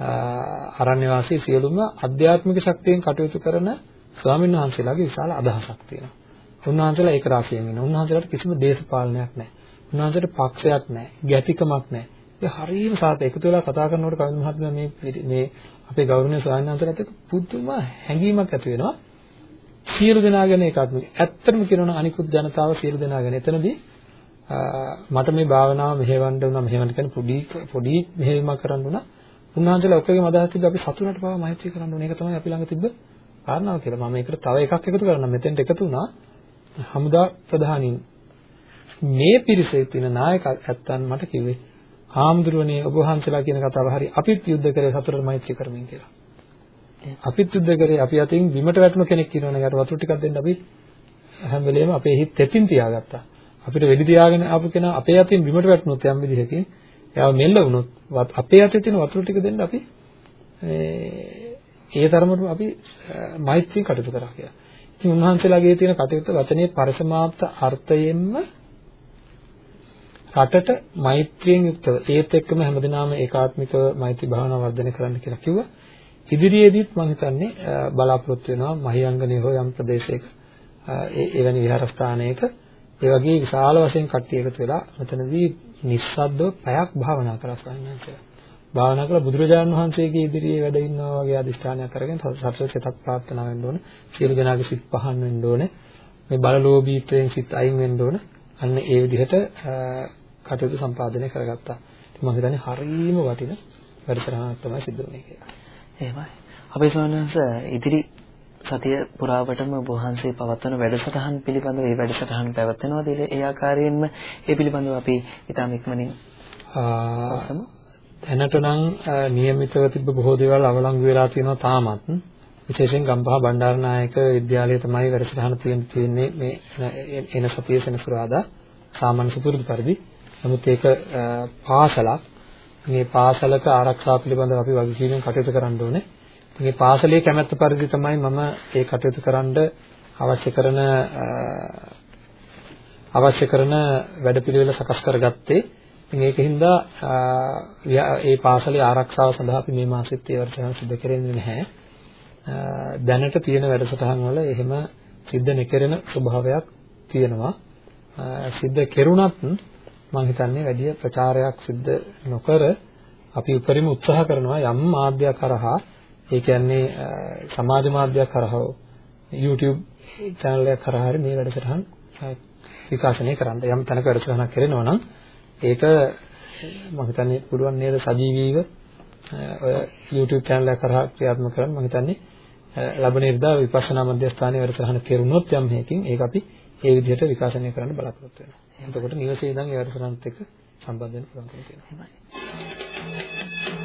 ආරණ්‍ය වාසී සියලුම අධ්‍යාත්මික ශක්තියෙන් කටයුතු කරන ස්වාමීන් වහන්සේලාගේ විශාල අදහසක් තියෙනවා. උන්වහන්සේලා ඒක රාශියෙන් ඉන්න. උන්වහන්සේලාට කිසිම දේශපාලනයක් නැහැ. උන්වහන්සේට පක්ෂයක් නැහැ. ගැතිකමක් නැහැ. ඒ හරීම සාත එකතු වෙලා කතා කරනකොට කවිඳ මහත්මයා මේ මේ අපේ ගෞරවනීය ස්වාමීන් වහන්සේලාට එක්ක පුදුම හැඟීමක් ඇති වෙනවා. සියලු දෙනා ගැන ඒකාත්මික. ඇත්තටම කියනවා අනිකුත් ජනතාව සියලු දෙනා ගැන. එතනදී මට මේ භාවනාව මෙහෙවන්න උනා මෙහෙවන්න කියන්නේ පොඩි පොඩි මෙහෙවීමක් කරන්න උනා. උන්වහන්සේලා ඔක්කොගේම අදහස් තිබ්බ අපි සතුටට පවා මෛත්‍රී කරන්න ඕනේ. ඒක තමයි අපි ළඟ තිබ්බ කාරණාව කියලා. මම ඒකට තව එකක් එකතු කරනවා. මෙතෙන්ට එකතු වුණා හමුදා ප්‍රධානීන් මේ පිරිසේ තියෙන නායක ඇත්තන් මට කිව්වේ හාමුදුරුවනේ ඔබ වහන්සේලා කියන කතාව හරි අපිත් යුද්ධ කරේ සතුටට මෛත්‍රී කරමින් කියලා. අපිත් යුද්ධ කරේ අපි අතින් බිමට වැටුණු කෙනෙක් කියනවනේ යට වතුර ටිකක් දෙන්න අපි හැම වෙලේම අපේ හිත තෙතින් තියාගත්තා. අපිට වෙඩි තියාගෙන ආපු කෙනා අපේ අතින් බිමට වැටුණොත් යම් විදිහකින් එයාව මෙල්ල වුණොත් අපේ අතේ තියෙන වතුර ටික දෙන්න අපි ඒ තරමටම අපි මෛත්‍රී කටයුතු කරා කියලා. ඉතින් උන්වහන්සේලාගේ තියෙන කටයුත්ත වචනේ පරිසමාප්ත අර්ථයෙන්ම රටට මෛත්‍රියෙන් යුක්තව ඒත් එක්කම හැමදෙනාම ඒකාත්මිකව මෛත්‍රී භාවනාව වර්ධනය කරන්න කියලා කිව්වා. ඉදිරියේදීත් මම හිතන්නේ බලාපොරොත්තු වෙනවා මහියංගනේ හෝ යම් ප්‍රදේශයක එවැනි විහාරස්ථානයක ඒ වගේ විශාල වශයෙන් කට්ටිය එකතු වෙලා මෙතනදී නිස්සද්දව පැයක් භාවනා කරලා සම්මාන කියලා. භාවනා කළ බුදුරජාණන් වහන්සේගේ ඉදිරියේ වැඩ ඉන්නවා වගේ අදිෂ්ඨානයක් කරගෙන සතර සිතක් ප්‍රාර්ථනා වෙන්න ඕන. සියලු දෙනාගේ සිත් පහන් වෙන්න ඕන. මේ බලලෝභීත්වයෙන් සිත් අයින් වෙන්න ඕන. අන්න ඒ විදිහට කටයුතු සම්පාදනය කරගත්තා. ඉතින් මම හිතන්නේ හරීම වටින වැඩසටහනක් තමයි සිද්ධ වුනේ කියලා. එහෙමයි. අපේ සෝනන්ස ඉදිරි සතිය පුරාවටම වහන්සේ පවත්වන වැඩසටහන් පිළිබඳව මේ වැඩසටහන් පැවැත්වෙනවාද? ඒ ආකාරයෙන්ම ඒ පිළිබඳව අපි ඊටම ඉක්මනින් දැනට නම් નિયમિતව තිබ්බ බොහෝ දේවල් අවලංගු වෙලා තියෙනවා තාමත්. විශේෂයෙන් ගම්පහ බණ්ඩාරනායක විද්‍යාලය තමයි වැඩසටහන තියෙන්නේ මේ එන සතියේ සෙනසුරාදා සාමාන්‍ය සුපුරුදු පරිදි. නමුත් ඒක පාසලක්. මේ පාසලක ආරක්ෂාව පිළිබඳව අපි වගකීමෙන් කටයුතු කරන්න ඕනේ. මේ පාසලේ කැමැත්ත පරිදි තමයි මම ඒ කටයුතු කරන්න අවශ්‍ය කරන අවශ්‍ය කරන වැඩපිළිවෙල සකස් කරගත්තේ. ඉතින් ඒකින්ද ඒ පාසලේ ආරක්ෂාව සඳහා අපි මේ මාසෙත් ඒ වර්ෂයන් සිදු කරන්නේ නැහැ. දැනට තියෙන වැඩසටහන් වල එහෙම සිද්ධ නොකරන ස්වභාවයක් තියෙනවා. සිද්ධ කෙරුණත් මම හිතන්නේ වැඩි ප්‍රචාරයක් සිද්ධ නොකර අපි උපරිම උත්සාහ කරනවා යම් මාධ්‍යයක් කරහා ඒ කියන්නේ සමාජ මාධ්‍යයක් කරහා YouTube channel එකක් කරහා හරි මේ වැඩසටහන් විකාශනය කරන්න යම් තැනක වැඩසටහනක් කරනවා නම් ඒක මම හිතන්නේ පුළුවන් නේද සජීවීව ඔය YouTube channel එක කරා ක්‍රියාත්මක කරන්න මම හිතන්නේ ලබන ඉරිදා විපස්සනා මධ්‍යස්ථානයේ වැඩසටහන කෙරුණොත් යම් හේකින් ඒක අපි ඒ විදිහට විකාශනය කරන්න බලාපොරොත්තු වෙනවා. එතකොට නිවසේ ඉඳන් ඒ වැඩසටහනත් එක්ක සම්බන්ධ වෙන්න පුළුවන් කියලා කියනවා.